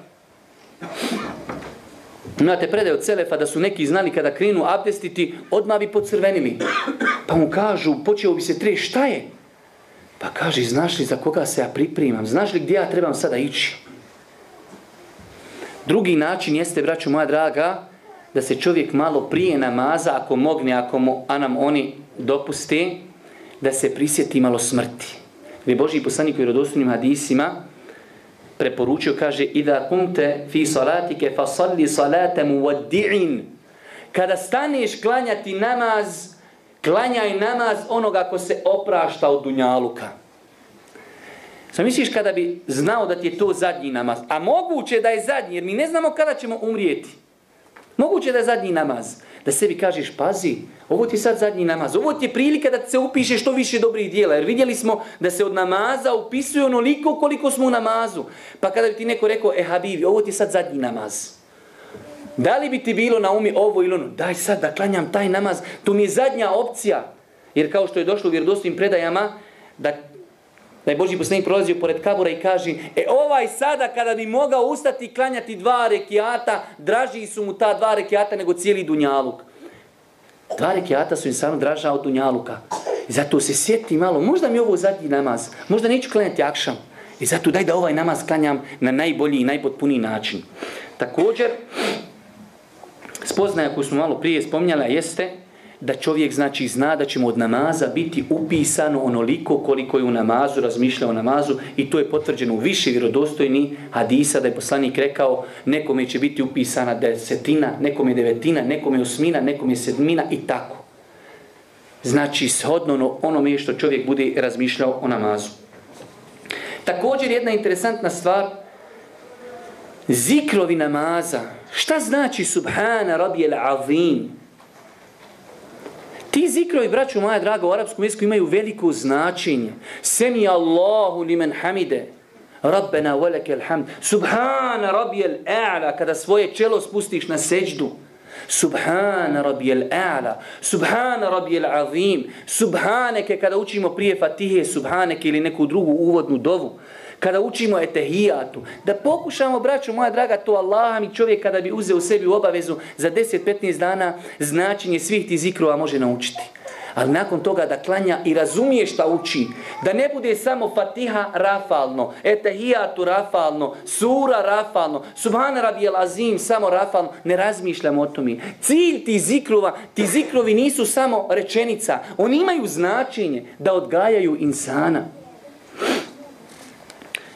Imate predaj od Selefa da su neki znali kada krenu abdestiti, odmah bi pocrvenili. Pa mu kažu, počeo bi se tre, šta je? Pa kaže, znaš li za koga se ja pripremam? Znaš li gdje ja trebam sada ići? Drugi način jeste, braću moja draga, da se čovjek malo prije namaza, ako mogne, ako mu, a nam oni dopuste, da se prisjeti malo smrti. Gdje Boži poslanik u rodostojnim hadisima, preporučio, kaže Ida kumte fi salatike fa salli salata muwaddi'in Kada staneš klanjati namaz, klanjaj namaz onoga ko se oprašta od dunjaluka. Sam misliš kada bi znao da ti je to zadnji namaz, a moguće da je zadnji, jer mi ne znamo kada ćemo umrijeti. Moguće da je zadnji namaz. Da sebi kažeš, pazi, ovo ti je sad zadnji namaz. Ovo ti je prilika da se upiše što više dobrih dijela. Jer vidjeli smo da se od namaza upisuje onoliko koliko smo u namazu. Pa kada bi ti neko rekao, e Habibi, ovo ti je sad zadnji namaz. Da li bi ti bilo na umi ovo ili ono? Daj sad da klanjam taj namaz. To mi je zadnja opcija. Jer kao što je došlo u vjerodostojnim predajama, da da je Boži poslanik prolazio pored kabura i kaže e ovaj sada kada bi mogao ustati i klanjati dva rekiata, draži su mu ta dva rekiata nego cijeli dunjaluk. Dva rekiata su insanu draža od dunjaluka. I zato se sjeti malo, možda mi ovo zadnji namaz, možda neću klanjati akšam. I zato daj da ovaj namaz klanjam na najbolji i najpotpuniji način. Također, spoznaja koju smo malo prije spominjala jeste da čovjek znači zna da će mu od namaza biti upisano onoliko koliko je u namazu, razmišljao o namazu i to je potvrđeno u više vjerodostojni hadisa da je poslanik rekao nekome će biti upisana desetina, nekome devetina, nekome osmina, nekome sedmina i tako. Znači shodno ono- onome što čovjek bude razmišljao o namazu. Također jedna interesantna stvar, zikrovi namaza. Šta znači subhana rabijel azim? Ti zikrovi, braću moja draga, u arapskom jeziku imaju veliko značenje. Semi Allahu li men hamide. Rabbena velike alhamd. Subhana rabijel a'la. Kada svoje čelo spustiš na seđdu. Subhana rabijel a'la. Subhana rabijel azim. Subhaneke kada učimo prije fatihe. Subhaneke ili neku drugu uvodnu dovu kada učimo etehijatu, da pokušamo, braću moja draga, to Allaha mi čovjek kada bi uzeo sebi u obavezu za 10-15 dana značenje svih ti zikrova može naučiti. Ali nakon toga da klanja i razumije šta uči, da ne bude samo fatiha rafalno, etehijatu rafalno, sura rafalno, subhana rabijel azim samo rafalno, ne razmišljamo o tome. Cilj ti zikrova, ti zikrovi nisu samo rečenica, oni imaju značenje da odgajaju insana.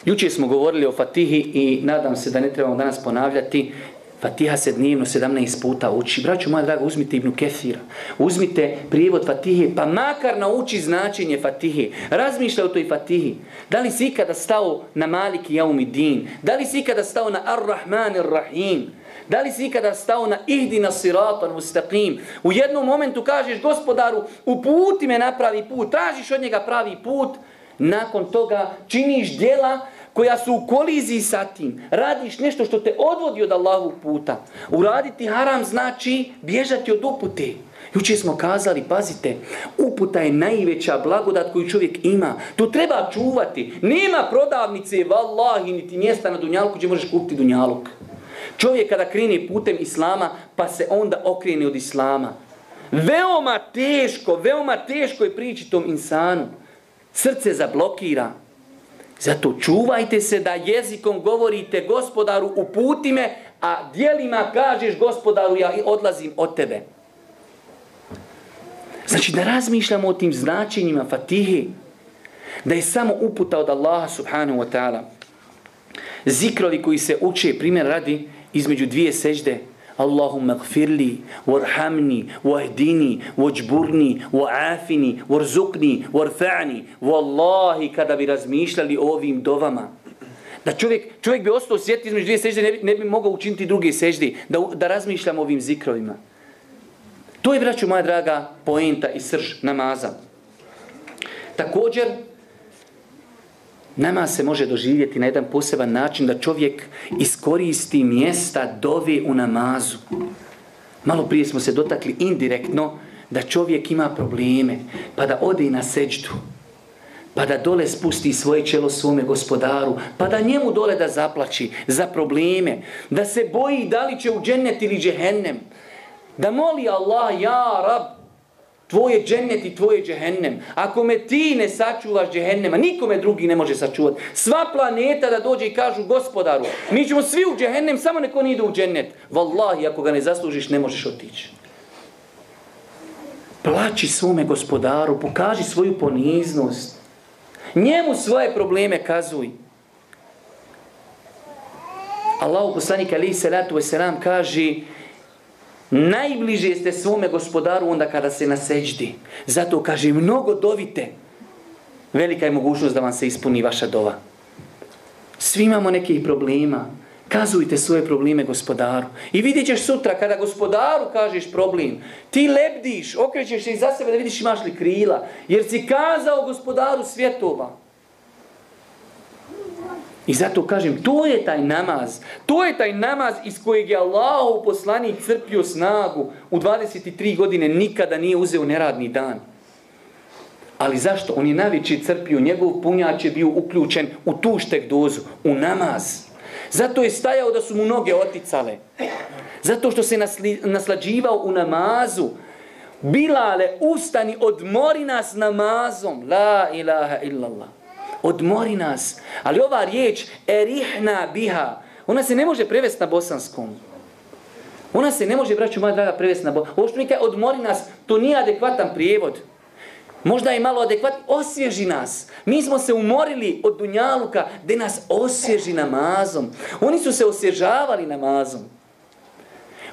Juče smo govorili o Fatihi i nadam se da ne trebamo danas ponavljati. Fatiha se dnevno 17 puta uči. Braću moja draga, uzmite Ibnu Kefira. Uzmite prijevod Fatihe, pa makar nauči značenje Fatihe. Razmišlja o toj Fatihi. Da li si ikada stao na Maliki Jaumi Din? Da li si ikada stao na Ar-Rahman Ar-Rahim? Da li si ikada stao na Ihdina Siratan Mustaqim? U jednom momentu kažeš gospodaru, uputi me na pravi put. Tražiš od njega pravi put. Nakon toga činiš djela koja su u koliziji sa tim, radiš nešto što te odvodi od Allahovog puta. Uraditi haram znači bježati od upute. Juče smo kazali, pazite, uputa je najveća blagodat koju čovjek ima. To treba čuvati. Nema prodavnice, vallahi, niti mjesta na Dunjalku gdje možeš kupiti Dunjaluk. Čovjek kada krene putem Islama, pa se onda okrene od Islama. Veoma teško, veoma teško je prići tom insanu. Srce zablokira. Zato čuvajte se da jezikom govorite gospodaru uputi me, a dijelima kažeš gospodaru ja odlazim od tebe. Znači da razmišljamo o tim značenjima Fatihi, da je samo uputa od Allaha subhanahu wa ta'ala. Zikrovi koji se uče, primjer radi, između dvije sežde, Allahumma gfirli, warhamni, wahdini, wajburni, waafini, warzukni, warfa'ni. Wallahi, kada bi razmišljali o ovim dovama, da čovjek, čovjek bi ostao sjeti između dvije sežde, ne bi, ne bi mogao učiniti druge sežde, da, da razmišljam ovim zikrovima. To je, braću moja draga, poenta i srž namaza. Također, Nama se može doživjeti na jedan poseban način da čovjek iskoristi mjesta dove u namazu. Malo prije smo se dotakli indirektno da čovjek ima probleme, pa da ode na seđdu, pa da dole spusti svoje čelo svome gospodaru, pa da njemu dole da zaplači za probleme, da se boji da li će u džennet ili džehennem, da moli Allah, ja rab, tvoje džennet i tvoje džehennem. Ako me ti ne sačuvaš džehennema, nikome drugi ne može sačuvati. Sva planeta da dođe i kažu gospodaru, mi ćemo svi u džehennem, samo neko ne ide u džennet. Wallahi, ako ga ne zaslužiš, ne možeš otići. Plači svome gospodaru, pokaži svoju poniznost. Njemu svoje probleme kazuj. Allahu poslanik alaihi salatu wasalam kaže Najbliže ste svome gospodaru onda kada se naseđdi. Zato kaže, mnogo dovite. Velika je mogućnost da vam se ispuni vaša dova. Svi imamo nekih problema. Kazujte svoje probleme gospodaru. I vidjet ćeš sutra kada gospodaru kažeš problem, ti lebdiš, okrećeš se iza sebe da vidiš imaš li krila. Jer si kazao gospodaru svjetova. I zato kažem, to je taj namaz. To je taj namaz iz kojeg je Allah u poslanik crpio snagu. U 23 godine nikada nije uzeo neradni dan. Ali zašto? On je najveći crpio, njegov punjač je bio uključen u tu štek dozu, u namaz. Zato je stajao da su mu noge oticale. Zato što se nasli, naslađivao u namazu. Bilale, ustani, odmori nas namazom. La ilaha illallah. Odmori nas. Ali ova riječ, erihna biha, ona se ne može prevesti na bosanskom. Ona se ne može, braću moja draga, prevesti na bosanskom. Ovo što mi kaj, odmori nas, to nije adekvatan prijevod. Možda je malo adekvatno, osvježi nas. Mi smo se umorili od Dunjaluka da nas osvježi namazom. Oni su se osvježavali namazom.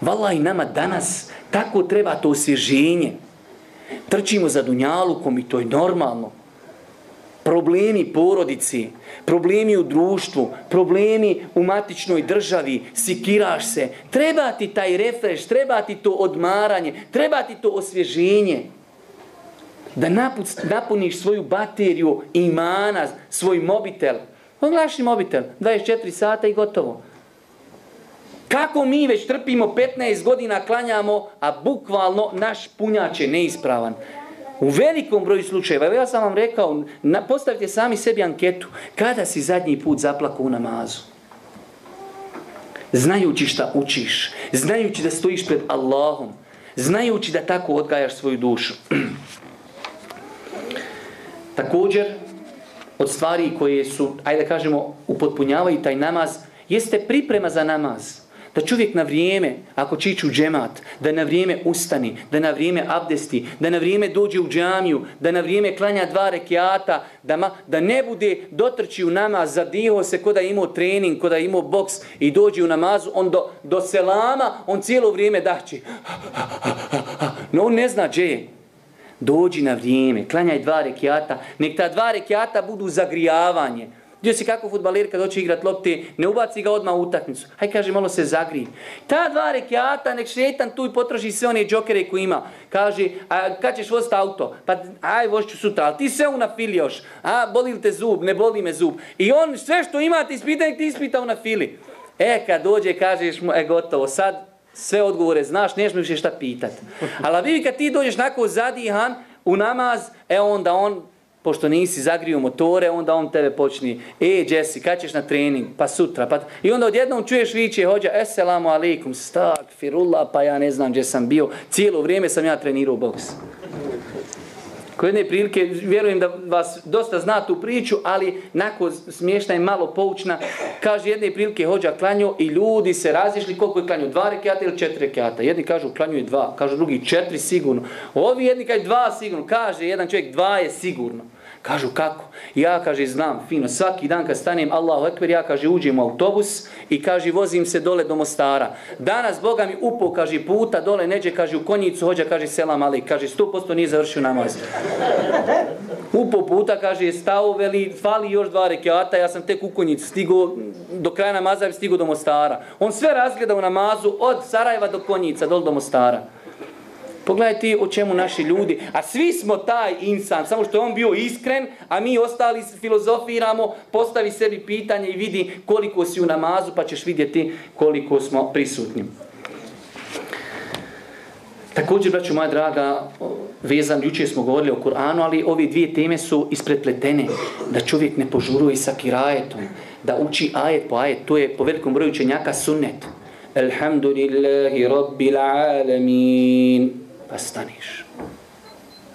Vala i nama danas tako treba to osvježenje. Trčimo za Dunjalukom i to je normalno. Problemi porodici, problemi u društvu, problemi u matičnoj državi, sikiraš se. Treba ti taj refreš, treba ti to odmaranje, treba ti to osvježenje da napuniš svoju bateriju imana, svoj mobitel. Oglaši mobitel, 24 sata i gotovo. Kako mi već trpimo 15 godina klanjamo, a bukvalno naš punjač je neispravan. U velikom broju slučajeva, ja sam vam rekao, na, postavite sami sebi anketu, kada si zadnji put zaplakao u namazu? Znajući šta učiš, znajući da stojiš pred Allahom, znajući da tako odgajaš svoju dušu. Također, od stvari koje su, ajde da kažemo, upotpunjavaju taj namaz, jeste priprema za namaz. Da čovjek na vrijeme, ako čiću džemat, da na vrijeme ustani, da na vrijeme abdesti, da na vrijeme dođe u džamiju, da na vrijeme klanja dva rekiata, da, ma, da ne bude dotrči u namaz, zadiho se kod da imao trening, kod da imao boks i dođe u namazu, on do, do selama, on cijelo vrijeme daći. No, on ne zna gdje je dođi na vrijeme, klanjaj dva rekiata, nek ta dva rekiata budu zagrijavanje. Dio si kako futbaler kad hoće igrat lopte, ne ubaci ga odmah u utakmicu. Haj kaže, malo se zagri. Ta dva rekiata, nek šetan tu i potroši sve one džokere koji ima. Kaže, a kad ćeš voziti auto? Pa aj, vošću sutra, ali ti se unafili još. A, boli li te zub? Ne boli me zub. I on sve što ima ti ispita, ti ispita unafili. E, kad dođe, kažeš mu, e, gotovo, sad sve odgovore znaš, neš mi više šta pitat. Ali vidi kad ti dođeš nako zadihan u namaz, e onda on, pošto nisi zagrio motore, onda on tebe počni, e Jesse, kad ćeš na trening? Pa sutra. Pa... I onda odjednom čuješ viće, hođa, eselamu alaikum, stak, firullah, pa ja ne znam gdje sam bio. Cijelo vrijeme sam ja trenirao boks. Koje jedne prilike, vjerujem da vas dosta zna tu priču, ali nako smiješna i malo poučna, kaže jedne prilike hođa klanjo i ljudi se razišli koliko je klanjo, dva rekiata ili četiri rekiata. Jedni kažu klanju je dva, kažu drugi četiri sigurno. Ovi jedni kažu dva sigurno, kaže jedan čovjek dva je sigurno. Kažu kako? Ja, kaže, znam, fino, svaki dan kad stanem, Allahu ekber, ja, kaže, uđem u autobus i, kaže, vozim se dole do Mostara. Danas, Boga mi upo, kaže, puta dole, neđe, kaže, u konjicu, hođa, kaže, selam, ali, kaže, sto posto nije završio namaz. Upo puta, kaže, stao, veli, fali još dva rekiata, ja sam tek u konjicu, stigo, do kraja namaza, stigo do Mostara. On sve razgleda u namazu, od Sarajeva do konjica, dole do Mostara. Pogledajte o čemu naši ljudi, a svi smo taj insan, samo što je on bio iskren, a mi ostali filozofiramo, postavi sebi pitanje i vidi koliko si u namazu, pa ćeš vidjeti koliko smo prisutni. Također, braću moja draga, vezan, juče smo govorili o Kur'anu, ali ove dvije teme su ispretpletene, da čovjek ne požuruje sa kirajetom, da uči ajet po ajet, to je po velikom broju učenjaka sunnet. Alhamdulillahi rabbil alamin pa staniš.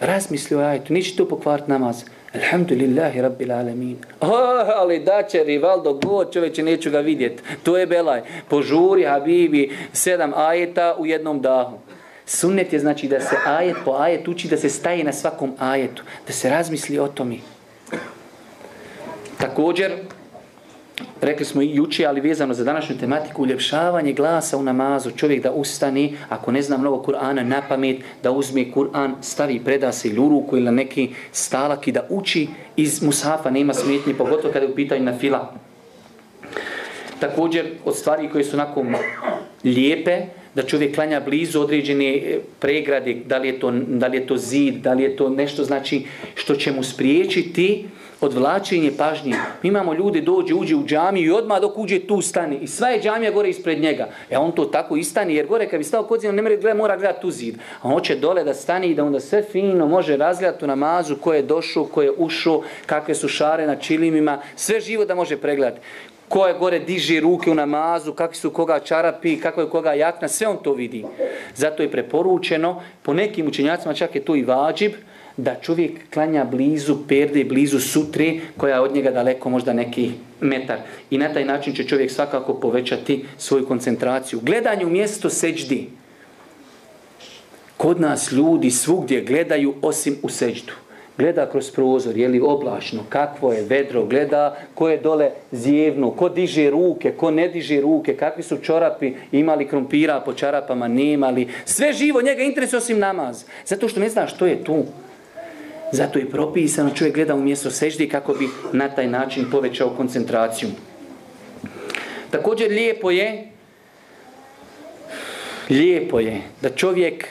Razmisli o ajetu, nići to pokvart namaz. Alhamdulillahi rabbil alamin. Oh, ali da će Rivaldo god čoveče neću ga vidjet. To je belaj. Požuri Habibi sedam ajeta u jednom dahu. Sunnet je znači da se ajet po ajet uči da se staje na svakom ajetu. Da se razmisli o tome. Također, rekli smo i juče, ali vezano za današnju tematiku, uljepšavanje glasa u namazu, čovjek da ustani, ako ne zna mnogo Kur'ana na pamet, da uzme Kur'an, stavi, preda se ili u ruku ili na neki stalak i da uči iz Musafa, nema smetnje, pogotovo kada je u pitanju na fila. Također, od stvari koje su onako lijepe, da čovjek klanja blizu određene e, pregrade, da li je to, da li je to zid, da li je to nešto znači što će mu spriječiti odvlačenje pažnje. Mi imamo ljude, dođe, uđe u džamiju i odmah dok uđe tu stani. I sva je džamija gore ispred njega. E on to tako i stani, jer gore kad bi stao kod zina, ne gleda, mora gledati tu zid. A on hoće dole da stani i da onda sve fino može razgledati u namazu ko je došao, ko je ušao, kakve su šare na čilimima, sve živo da može pregledati ko je gore diže ruke u namazu, kakvi su koga čarapi, kako je koga jakna, sve on to vidi. Zato je preporučeno, po nekim učenjacima čak je to i vađib, da čovjek klanja blizu perde, blizu sutre, koja je od njega daleko možda neki metar. I na taj način će čovjek svakako povećati svoju koncentraciju. Gledanje u mjesto seđdi. Kod nas ljudi svugdje gledaju osim u seđdu gleda kroz prozor, je li oblačno, kakvo je vedro, gleda ko je dole zjevno, ko diže ruke, ko ne diže ruke, kakvi su čorapi, imali krompira po čarapama, nemali. Sve živo, njega interesuje osim namaz. Zato što ne zna što je tu. Zato je propisano, čovjek gleda u mjesto seždi kako bi na taj način povećao koncentraciju. Također lijepo je, lijepo je da čovjek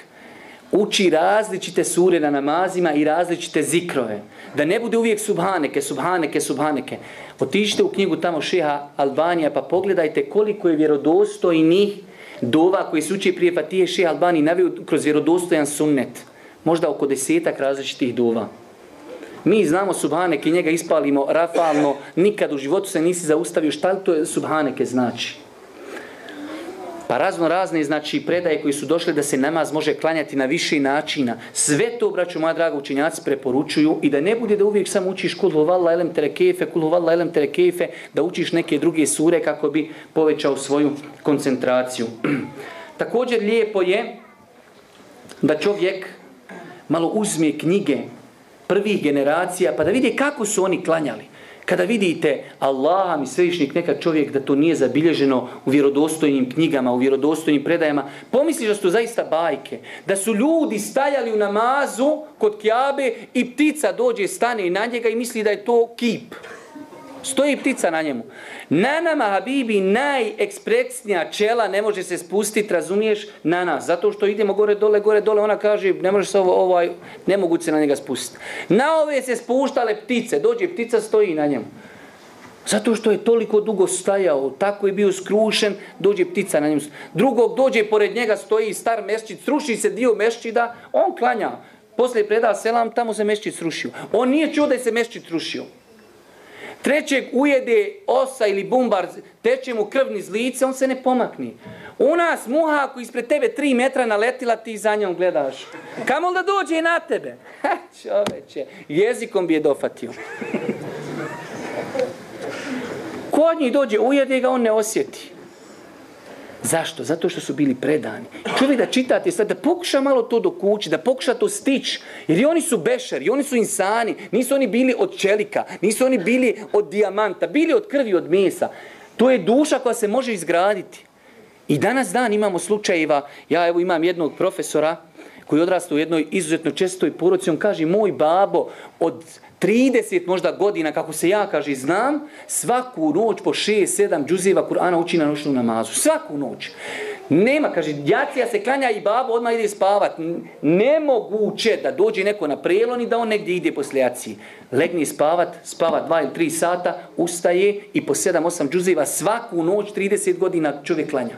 uči različite sure na namazima i različite zikrove. Da ne bude uvijek subhaneke, subhaneke, subhaneke. Otišite u knjigu tamo Šeha Albanija pa pogledajte koliko je vjerodostojnih dova koji se uči prije Fatije Šeha Albaniji navio kroz vjerodostojan sunnet. Možda oko desetak različitih dova. Mi znamo subhaneke, njega ispalimo rafalno, nikad u životu se nisi zaustavio šta li to subhaneke znači. Pa razno razne znači predaje koji su došli da se namaz može klanjati na više načina. Sve to, braću moja draga učenjaci, preporučuju i da ne bude da uvijek samo učiš kul huvalla elem terekefe, kul huvalla elem terekefe, da učiš neke druge sure kako bi povećao svoju koncentraciju. Također lijepo je da čovjek malo uzme knjige prvih generacija pa da vidi kako su oni klanjali. Kada vidite Allaha mi svevišnjeg neka čovjek da to nije zabilježeno u vjerodostojnim knjigama, u vjerodostojnim predajama, pomisliš da su to zaista bajke. Da su ljudi stajali u namazu kod kjabe i ptica dođe, stane na njega i misli da je to kip. Stoji ptica na njemu. Na nama, Habibi, najekspresnija čela ne može se spustiti, razumiješ, na nas. Zato što idemo gore, dole, gore, dole. Ona kaže, ne može se ovo, ovaj, ne mogu se na njega spustiti. Na ove se spuštale ptice. Dođe ptica, stoji na njemu. Zato što je toliko dugo stajao, tako je bio skrušen, dođe ptica na njemu. Drugog dođe, pored njega stoji star mešćid, sruši se dio mešćida, on klanja. Poslije preda selam, tamo se mešćid srušio. On nije čuo da je se mešćid srušio. Trećeg ujede osa ili bumbar, teče mu krvni zlice, on se ne pomakni. U nas muha ako ispred tebe tri metra naletila, ti za njom gledaš. Kamo da dođe na tebe? Ha, čoveče, jezikom bi je dofatio. Kod njih dođe, ujede ga, on ne osjeti. Zašto? Zato što su bili predani. Čovjek da čitate sad, da pokuša malo to do kući, da pokuša to stić. Jer i oni su bešer, i oni su insani. Nisu oni bili od čelika, nisu oni bili od dijamanta, bili od krvi, od mesa. To je duša koja se može izgraditi. I danas dan imamo slučajeva, ja evo imam jednog profesora koji odrasta u jednoj izuzetno čestoj poroci, on kaže, moj babo od 30 možda godina, kako se ja kaže, znam, svaku noć po 6-7 džuzeva Kur'ana uči na noćnu namazu. Svaku noć. Nema, kaže, jacija se klanja i babo odmah ide spavat. Nemoguće da dođe neko na prelon i da on negdje ide posle jacije. Legni spavat, spava 2 ili 3 sata, ustaje i po 7-8 džuzeva svaku noć 30 godina čovjek klanja.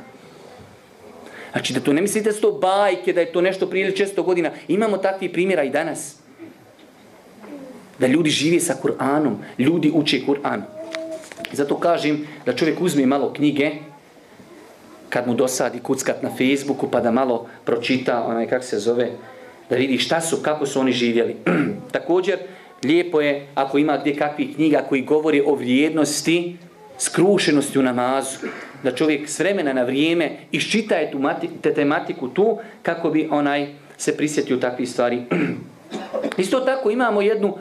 Znači da to ne mislite da su to bajke, da je to nešto prije često godina. Imamo takvi primjera i danas da ljudi žive sa Kur'anom, ljudi uče Kur'an. Zato kažem da čovjek uzme malo knjige, kad mu dosadi kuckat na Facebooku, pa da malo pročita, onaj kak se zove, da vidi šta su, kako su oni živjeli. Također, lijepo je ako ima gdje kakvih knjiga koji govori o vrijednosti, skrušenosti u namazu, da čovjek s vremena na vrijeme iščitaje tu mati, te tematiku tu, kako bi onaj se prisjetio takvih stvari. Isto tako imamo jednu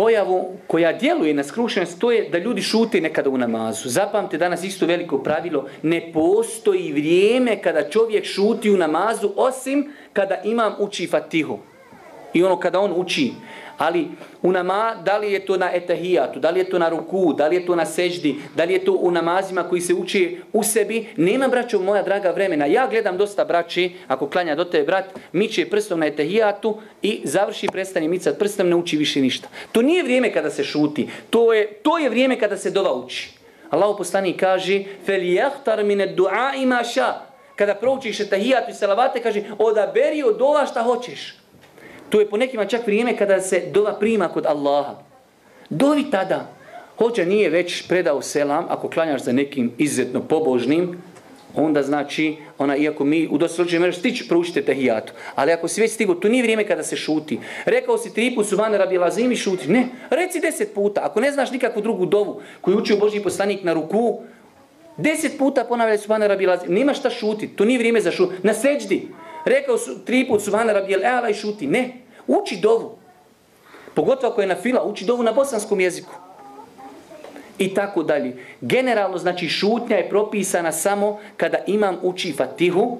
pojavu koja djeluje na skrušenost, to je da ljudi šute nekada u namazu. Zapamte danas isto veliko pravilo, ne postoji vrijeme kada čovjek šuti u namazu, osim kada imam uči fatihu. I ono kada on uči. Ali u nama, da li je to na etahijatu, da li je to na ruku, da li je to na seždi, da li je to u namazima koji se uči u sebi, nema braćo moja draga vremena. Ja gledam dosta braći, ako klanja do tebe brat, miče prstom na etahijatu i završi prestanje micat prstom, ne uči više ništa. To nije vrijeme kada se šuti, to je, to je vrijeme kada se dova uči. Allah poslani kaže, fel min mine du'a imaša. Kada proučiš etahijatu i salavate, kaže, odaberi od ova šta hoćeš. To je po nekima čak vrijeme kada se dova prima kod Allaha. Dovi tada. Hođa nije već predao selam, ako klanjaš za nekim izuzetno pobožnim, onda znači, ona, iako mi u dosta slučaju mrežu stići proučite tehijatu, ali ako si već stigo, to nije vrijeme kada se šuti. Rekao si tri put subhane rabi lazimi šuti. Ne, reci deset puta. Ako ne znaš nikakvu drugu dovu koju učio Božji poslanik na ruku, deset puta ponavljaj subhane rabi lazim. Nima šta šuti, to nije vrijeme za šuti. Na seđdi. Rekao su tri put Subhana Rabijel Eala i šuti. Ne, uči dovu. Pogotovo ako je na fila, uči dovu na bosanskom jeziku i tako dalje. Generalno, znači, šutnja je propisana samo kada imam uči fatihu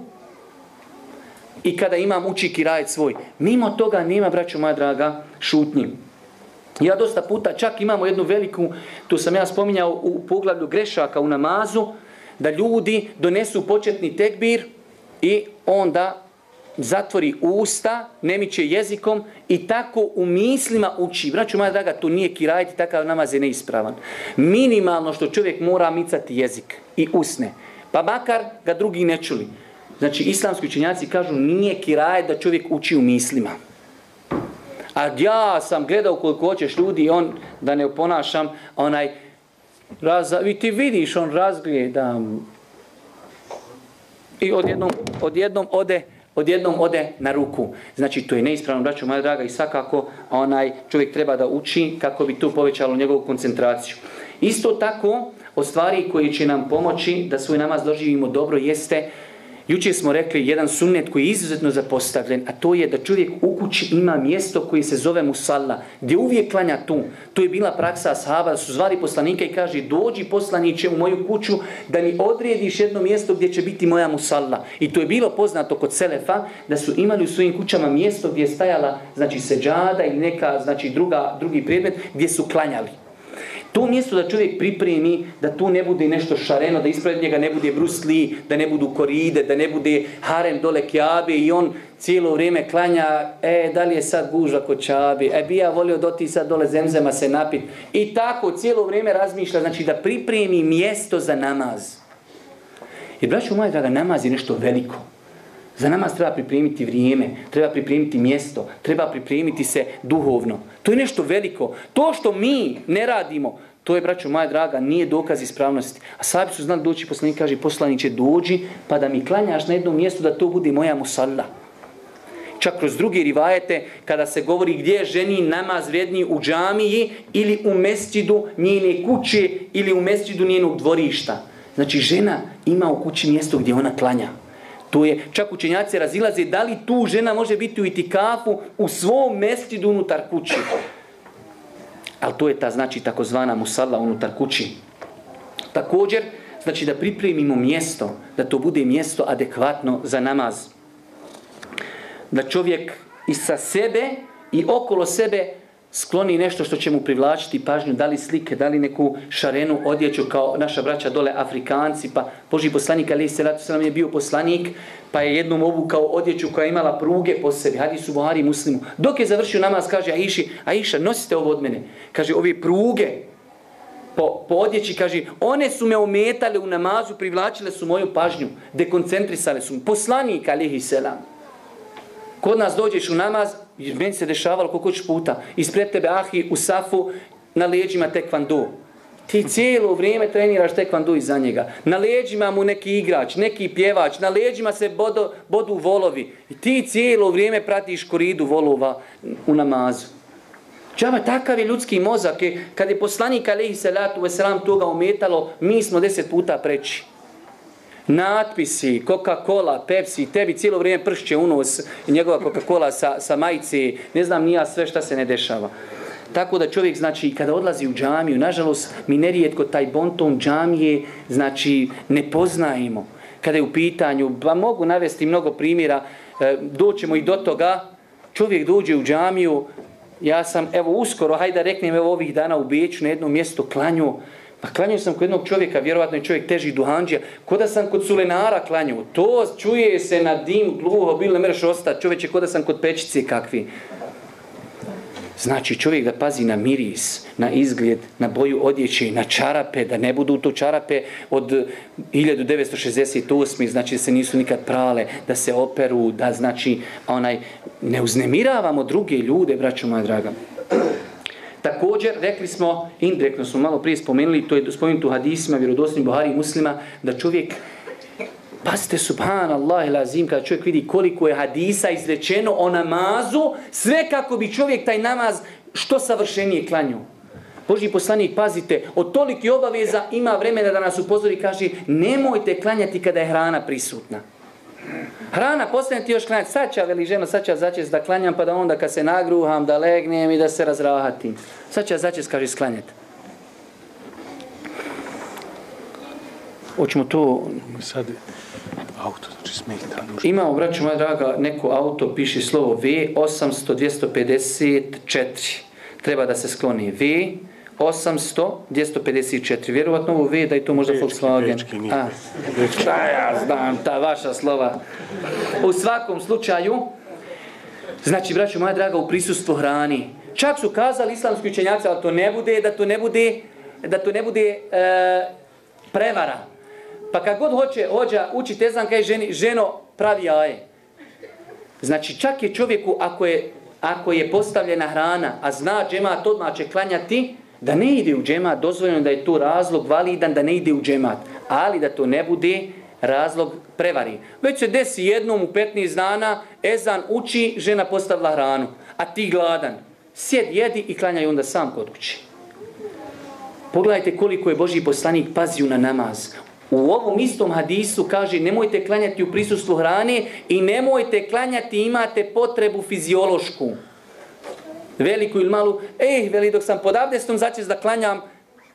i kada imam uči kirajet svoj. Mimo toga nema, braćo moja draga, šutnji. Ja dosta puta, čak imamo jednu veliku, tu sam ja spominjao u poglavlju grešaka u namazu, da ljudi donesu početni tekbir i onda zatvori usta, nemiće jezikom i tako u mislima uči. Braću moja draga, to nije kirajti, takav namaz je neispravan. Minimalno što čovjek mora micati jezik i usne. Pa makar ga drugi ne čuli. Znači, islamski učenjaci kažu nije kiraj da čovjek uči u mislima. A ja sam gledao koliko hoćeš ljudi on, da ne oponašam, onaj, raz, vi ti vidiš, on razgleda i odjednom, odjednom ode, odjednom ode na ruku. Znači, to je neispravno, braćo moja draga, i svakako onaj čovjek treba da uči kako bi to povećalo njegovu koncentraciju. Isto tako, od stvari koje će nam pomoći da svoj namaz doživimo dobro jeste Juče smo rekli jedan sunnet koji je izuzetno zapostavljen, a to je da čovjek u kući ima mjesto koje se zove musalla, gdje uvijek klanja tu. To je bila praksa ashaba, su zvali poslanika i kaže dođi poslaniće u moju kuću da mi odrediš jedno mjesto gdje će biti moja musalla. I to je bilo poznato kod Selefa da su imali u svojim kućama mjesto gdje je stajala znači seđada ili neka znači druga, drugi predmet gdje su klanjali. To mjesto da čovjek pripremi, da tu ne bude nešto šareno, da ispred njega ne bude brusli, da ne budu koride, da ne bude harem dole kjabe i on cijelo vrijeme klanja, e, da li je sad gužva kod čabe, e, bi ja volio doti sad dole zemzema se napit. I tako cijelo vrijeme razmišlja, znači da pripremi mjesto za namaz. Jer, braću moja draga, namaz je nešto veliko. Za namaz treba pripremiti vrijeme, treba pripremiti mjesto, treba pripremiti se duhovno. To je nešto veliko. To što mi ne radimo, to je, braćo moja draga, nije dokaz ispravnosti. A sabi su znali doći, poslanik kaže, poslaniće dođi, pa da mi klanjaš na jednom mjestu da to bude moja musalla. Čak kroz drugi rivajete, kada se govori gdje je ženi namaz vredniji u džamiji ili u mesčidu njene kuće ili u mesčidu njenog dvorišta. Znači, žena ima u kući mjesto gdje ona klanja. To je, čak učenjaci razilaze da li tu žena može biti u itikafu u svom mestidu unutar kući. Ali to je ta znači takozvana musalla unutar kući. Također, znači da pripremimo mjesto, da to bude mjesto adekvatno za namaz. Da čovjek i sa sebe i okolo sebe skloni nešto što će mu privlačiti pažnju, da li slike, da li neku šarenu odjeću kao naša braća dole Afrikanci, pa Boži poslanik Ali Selatu Selam je bio poslanik, pa je jednom obukao odjeću koja je imala pruge po sebi, hadi su Buhari muslimu. Dok je završio namaz, kaže Aiši, Aiša, nosite ovo od mene. Kaže, ove pruge po, po odjeći, kaže, one su me ometale u namazu, privlačile su moju pažnju, dekoncentrisale su. Poslanik Ali Selam. Kod nas dođeš u namaz, meni se dešavalo koliko ćeš puta, ispred tebe ahi u safu na leđima tekvandu. Ti cijelo vrijeme treniraš tekvandu iza njega. Na leđima mu neki igrač, neki pjevač, na leđima se bodo, bodu volovi. I ti cijelo vrijeme pratiš koridu volova u namazu. Čava, takav je ljudski mozak. Kad je poslanik Alehi salatu Veselam toga umetalo, mi smo deset puta preći natpisi, Coca-Cola, Pepsi, tebi cijelo vrijeme pršće unos njegova Coca-Cola sa, sa majice, ne znam nija sve šta se ne dešava. Tako da čovjek, znači, kada odlazi u džamiju, nažalost, mi nerijetko taj bonton džamije, znači, ne poznajemo. Kada je u pitanju, pa mogu navesti mnogo primjera, e, doćemo i do toga, čovjek dođe u džamiju, Ja sam, evo uskoro, hajde da reknem, evo ovih dana u Beću na jednom mjestu klanju, Pa klanjao sam kod jednog čovjeka, vjerovatno je čovjek teži duhanđija, koda sam kod sulenara klanjao. To čuje se na dim, gluho, bilo ne mereš ostati. Čovječe, koda sam kod pećice kakvi. Znači čovjek da pazi na miris, na izgled, na boju odjeće, na čarape, da ne budu to čarape od 1968. Znači da se nisu nikad prale, da se operu, da znači onaj ne uznemiravamo druge ljude, braćo moja draga. Također, rekli smo, indirektno smo malo prije spomenuli, to je spomenuto u hadisima, vjerodosnim Buhari i muslima, da čovjek, pazite, subhanallah il azim, kada čovjek vidi koliko je hadisa izrečeno o namazu, sve kako bi čovjek taj namaz što savršenije klanju. Boži poslanik, pazite, od toliki obaveza ima vremena da nas upozori kaže, nemojte klanjati kada je hrana prisutna. Hrana, postavljam ti još klanjati. Sad ću, veli ženo, sad ću začes da klanjam, pa da onda kad se nagruham, da legnem i da se razrahatim. Sad ću začes, kaže, sklanjati. Hoćemo to... Sad auto, znači smeta. Imamo, braću moja draga, neko auto, piši slovo V800-254. Treba da se skloni V 800, 254. Vjerovatno ovo V da je to možda Večki, Volkswagen. nije. A, šta ja znam, ta vaša slova. U svakom slučaju, znači, braćo moja draga, u prisustvu hrani. Čak su kazali islamski učenjaci, ali to ne bude, da to ne bude, da to ne bude e, prevara. Pa kad god hoće hođa uči tezan, kaže ženi, ženo, pravi jaje. Znači, čak je čovjeku, ako je, ako je postavljena hrana, a zna džemat odmah će klanjati, da ne ide u džemat, dozvoljeno da je to razlog validan da ne ide u džemat, ali da to ne bude razlog prevari. Već se desi jednom u 15 dana, Ezan uči, žena postavila hranu, a ti gladan. Sjed, jedi i klanjaj onda sam kod kući. Pogledajte koliko je Boži poslanik pazio na namaz. U ovom istom hadisu kaže nemojte klanjati u prisustvu hrane i nemojte klanjati imate potrebu fiziološku veliku ili malu, ej, veli dok sam pod abdestom, začes da klanjam,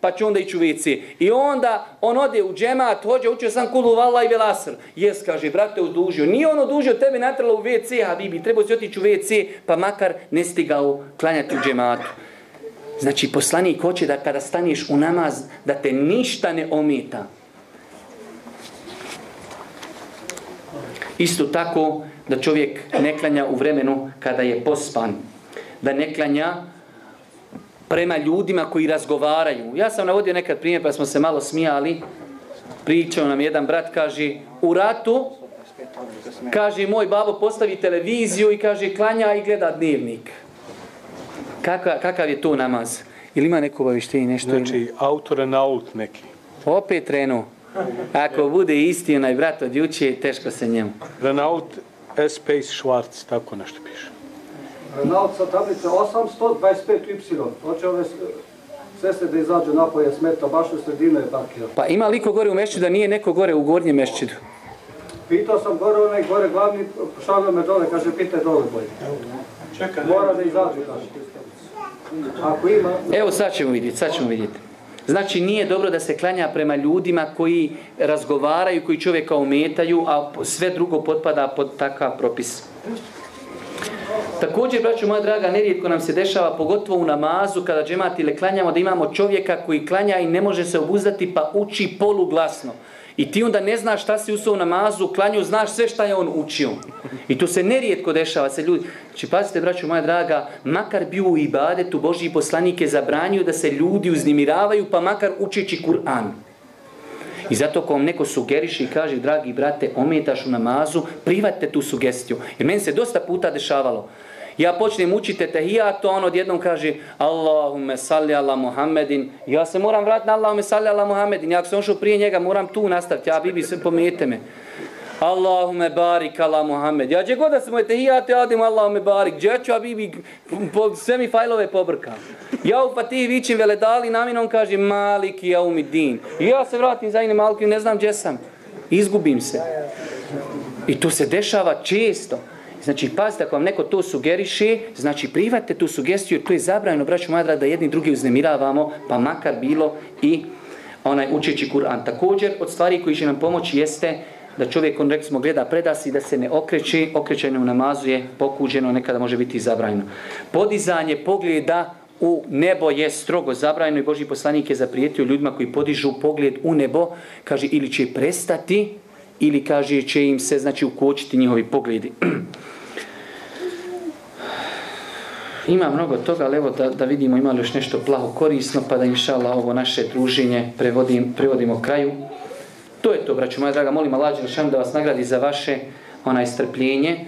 pa ću onda ići u WC. I onda on ode u džemat, hođe, učio sam kulu vala i velasr. Jes, kaže, brate, odužio. Nije on odužio, tebe natrala u WC, Habibi, trebao si otići u WC, pa makar ne stigao klanjati u džematu. Znači, poslanik hoće da kada staniš u namaz, da te ništa ne ometa. Isto tako da čovjek ne klanja u vremenu kada je pospan da ne klanja prema ljudima koji razgovaraju. Ja sam navodio nekad primjer pa smo se malo smijali. Pričao nam jedan brat, kaže, u ratu, kaže, moj babo postavi televiziju i kaže, klanja i gleda dnevnik. Kaka, kakav je to namaz? Ili ima neko obavištenje nešto? Znači, autora naut neki. Opet trenu. Ako bude isti onaj brat od juče, teško se njemu. Renault S-Pace Schwarz, tako nešto piše. Renault sa tablice 825Y. Hoće ove sestre da izađu napoje smeta, baš u sredinu je parkirao. Pa ima liko gore u mešćidu, da nije neko gore u gornjem mešćidu? Pitao sam gore onaj gore glavni, šalio me dole, kaže pitaj dole bolje. Čekaj, Mora da izađu, kaže. Ako ima, Evo sad ćemo vidjeti, sad ćemo vidjeti. Znači nije dobro da se klanja prema ljudima koji razgovaraju, koji čovjeka umetaju, a sve drugo potpada pod takav propis. Također, braću moja draga, nerijetko nam se dešava, pogotovo u namazu, kada džemati ili klanjamo, da imamo čovjeka koji klanja i ne može se obuzdati, pa uči poluglasno. I ti onda ne znaš šta si usao u namazu, klanju, znaš sve šta je on učio. I to se nerijetko dešava se ljudi. Znači, pazite, braću moja draga, makar bio u ibadetu, Božji poslanike zabranio da se ljudi uznimiravaju, pa makar učeći Kur'an. I zato ko vam neko sugeriše i kaže, dragi brate, ometaš u namazu, private tu sugestiju. Jer meni se dosta puta dešavalo. Ja počnem učiti tehijat, on odjednom kaže Allahumme salli ala Muhammedin. Ja se moram vratiti na Allahumme salli ala Muhammedin. Ja ako sam ušao prije njega, moram tu nastaviti. Ja, bibi, sve pomijete me. Allahumme barik ala Muhammed. Ja gdje god da se moje tehijate, ja adim Allahumme barik. Gdje ću, ja bibi, po, sve mi fajlove pobrkam. Ja u Fatih vićim veledali, naminom kaže Maliki ja umidin. I ja se vratim za ine Maliki, ne znam gdje sam. Izgubim se. I to se dešava često. Znači, pazite, ako vam neko to sugeriše, znači, prihvatite tu sugestiju, jer to je zabranjeno, braću madra, da jedni drugi uznemiravamo, pa makar bilo i onaj učeći Kur'an. Također, od stvari koji će nam pomoći jeste da čovjek, on rekli smo, gleda predasi da se ne okreće, okrećenje u namazu je pokuđeno, nekada može biti zabranjeno. Podizanje pogleda u nebo je strogo zabranjeno i Boži poslanik je zaprijetio ljudima koji podižu pogled u nebo, kaže ili će prestati ili kaže će im se znači ukočiti njihovi pogledi. Ima mnogo toga, ali evo da, da vidimo ima li još nešto plaho korisno, pa da inšala ovo naše druženje prevodim, prevodimo kraju. To je to, braću moja draga, molim Allah Đelšan da vas nagradi za vaše onaj strpljenje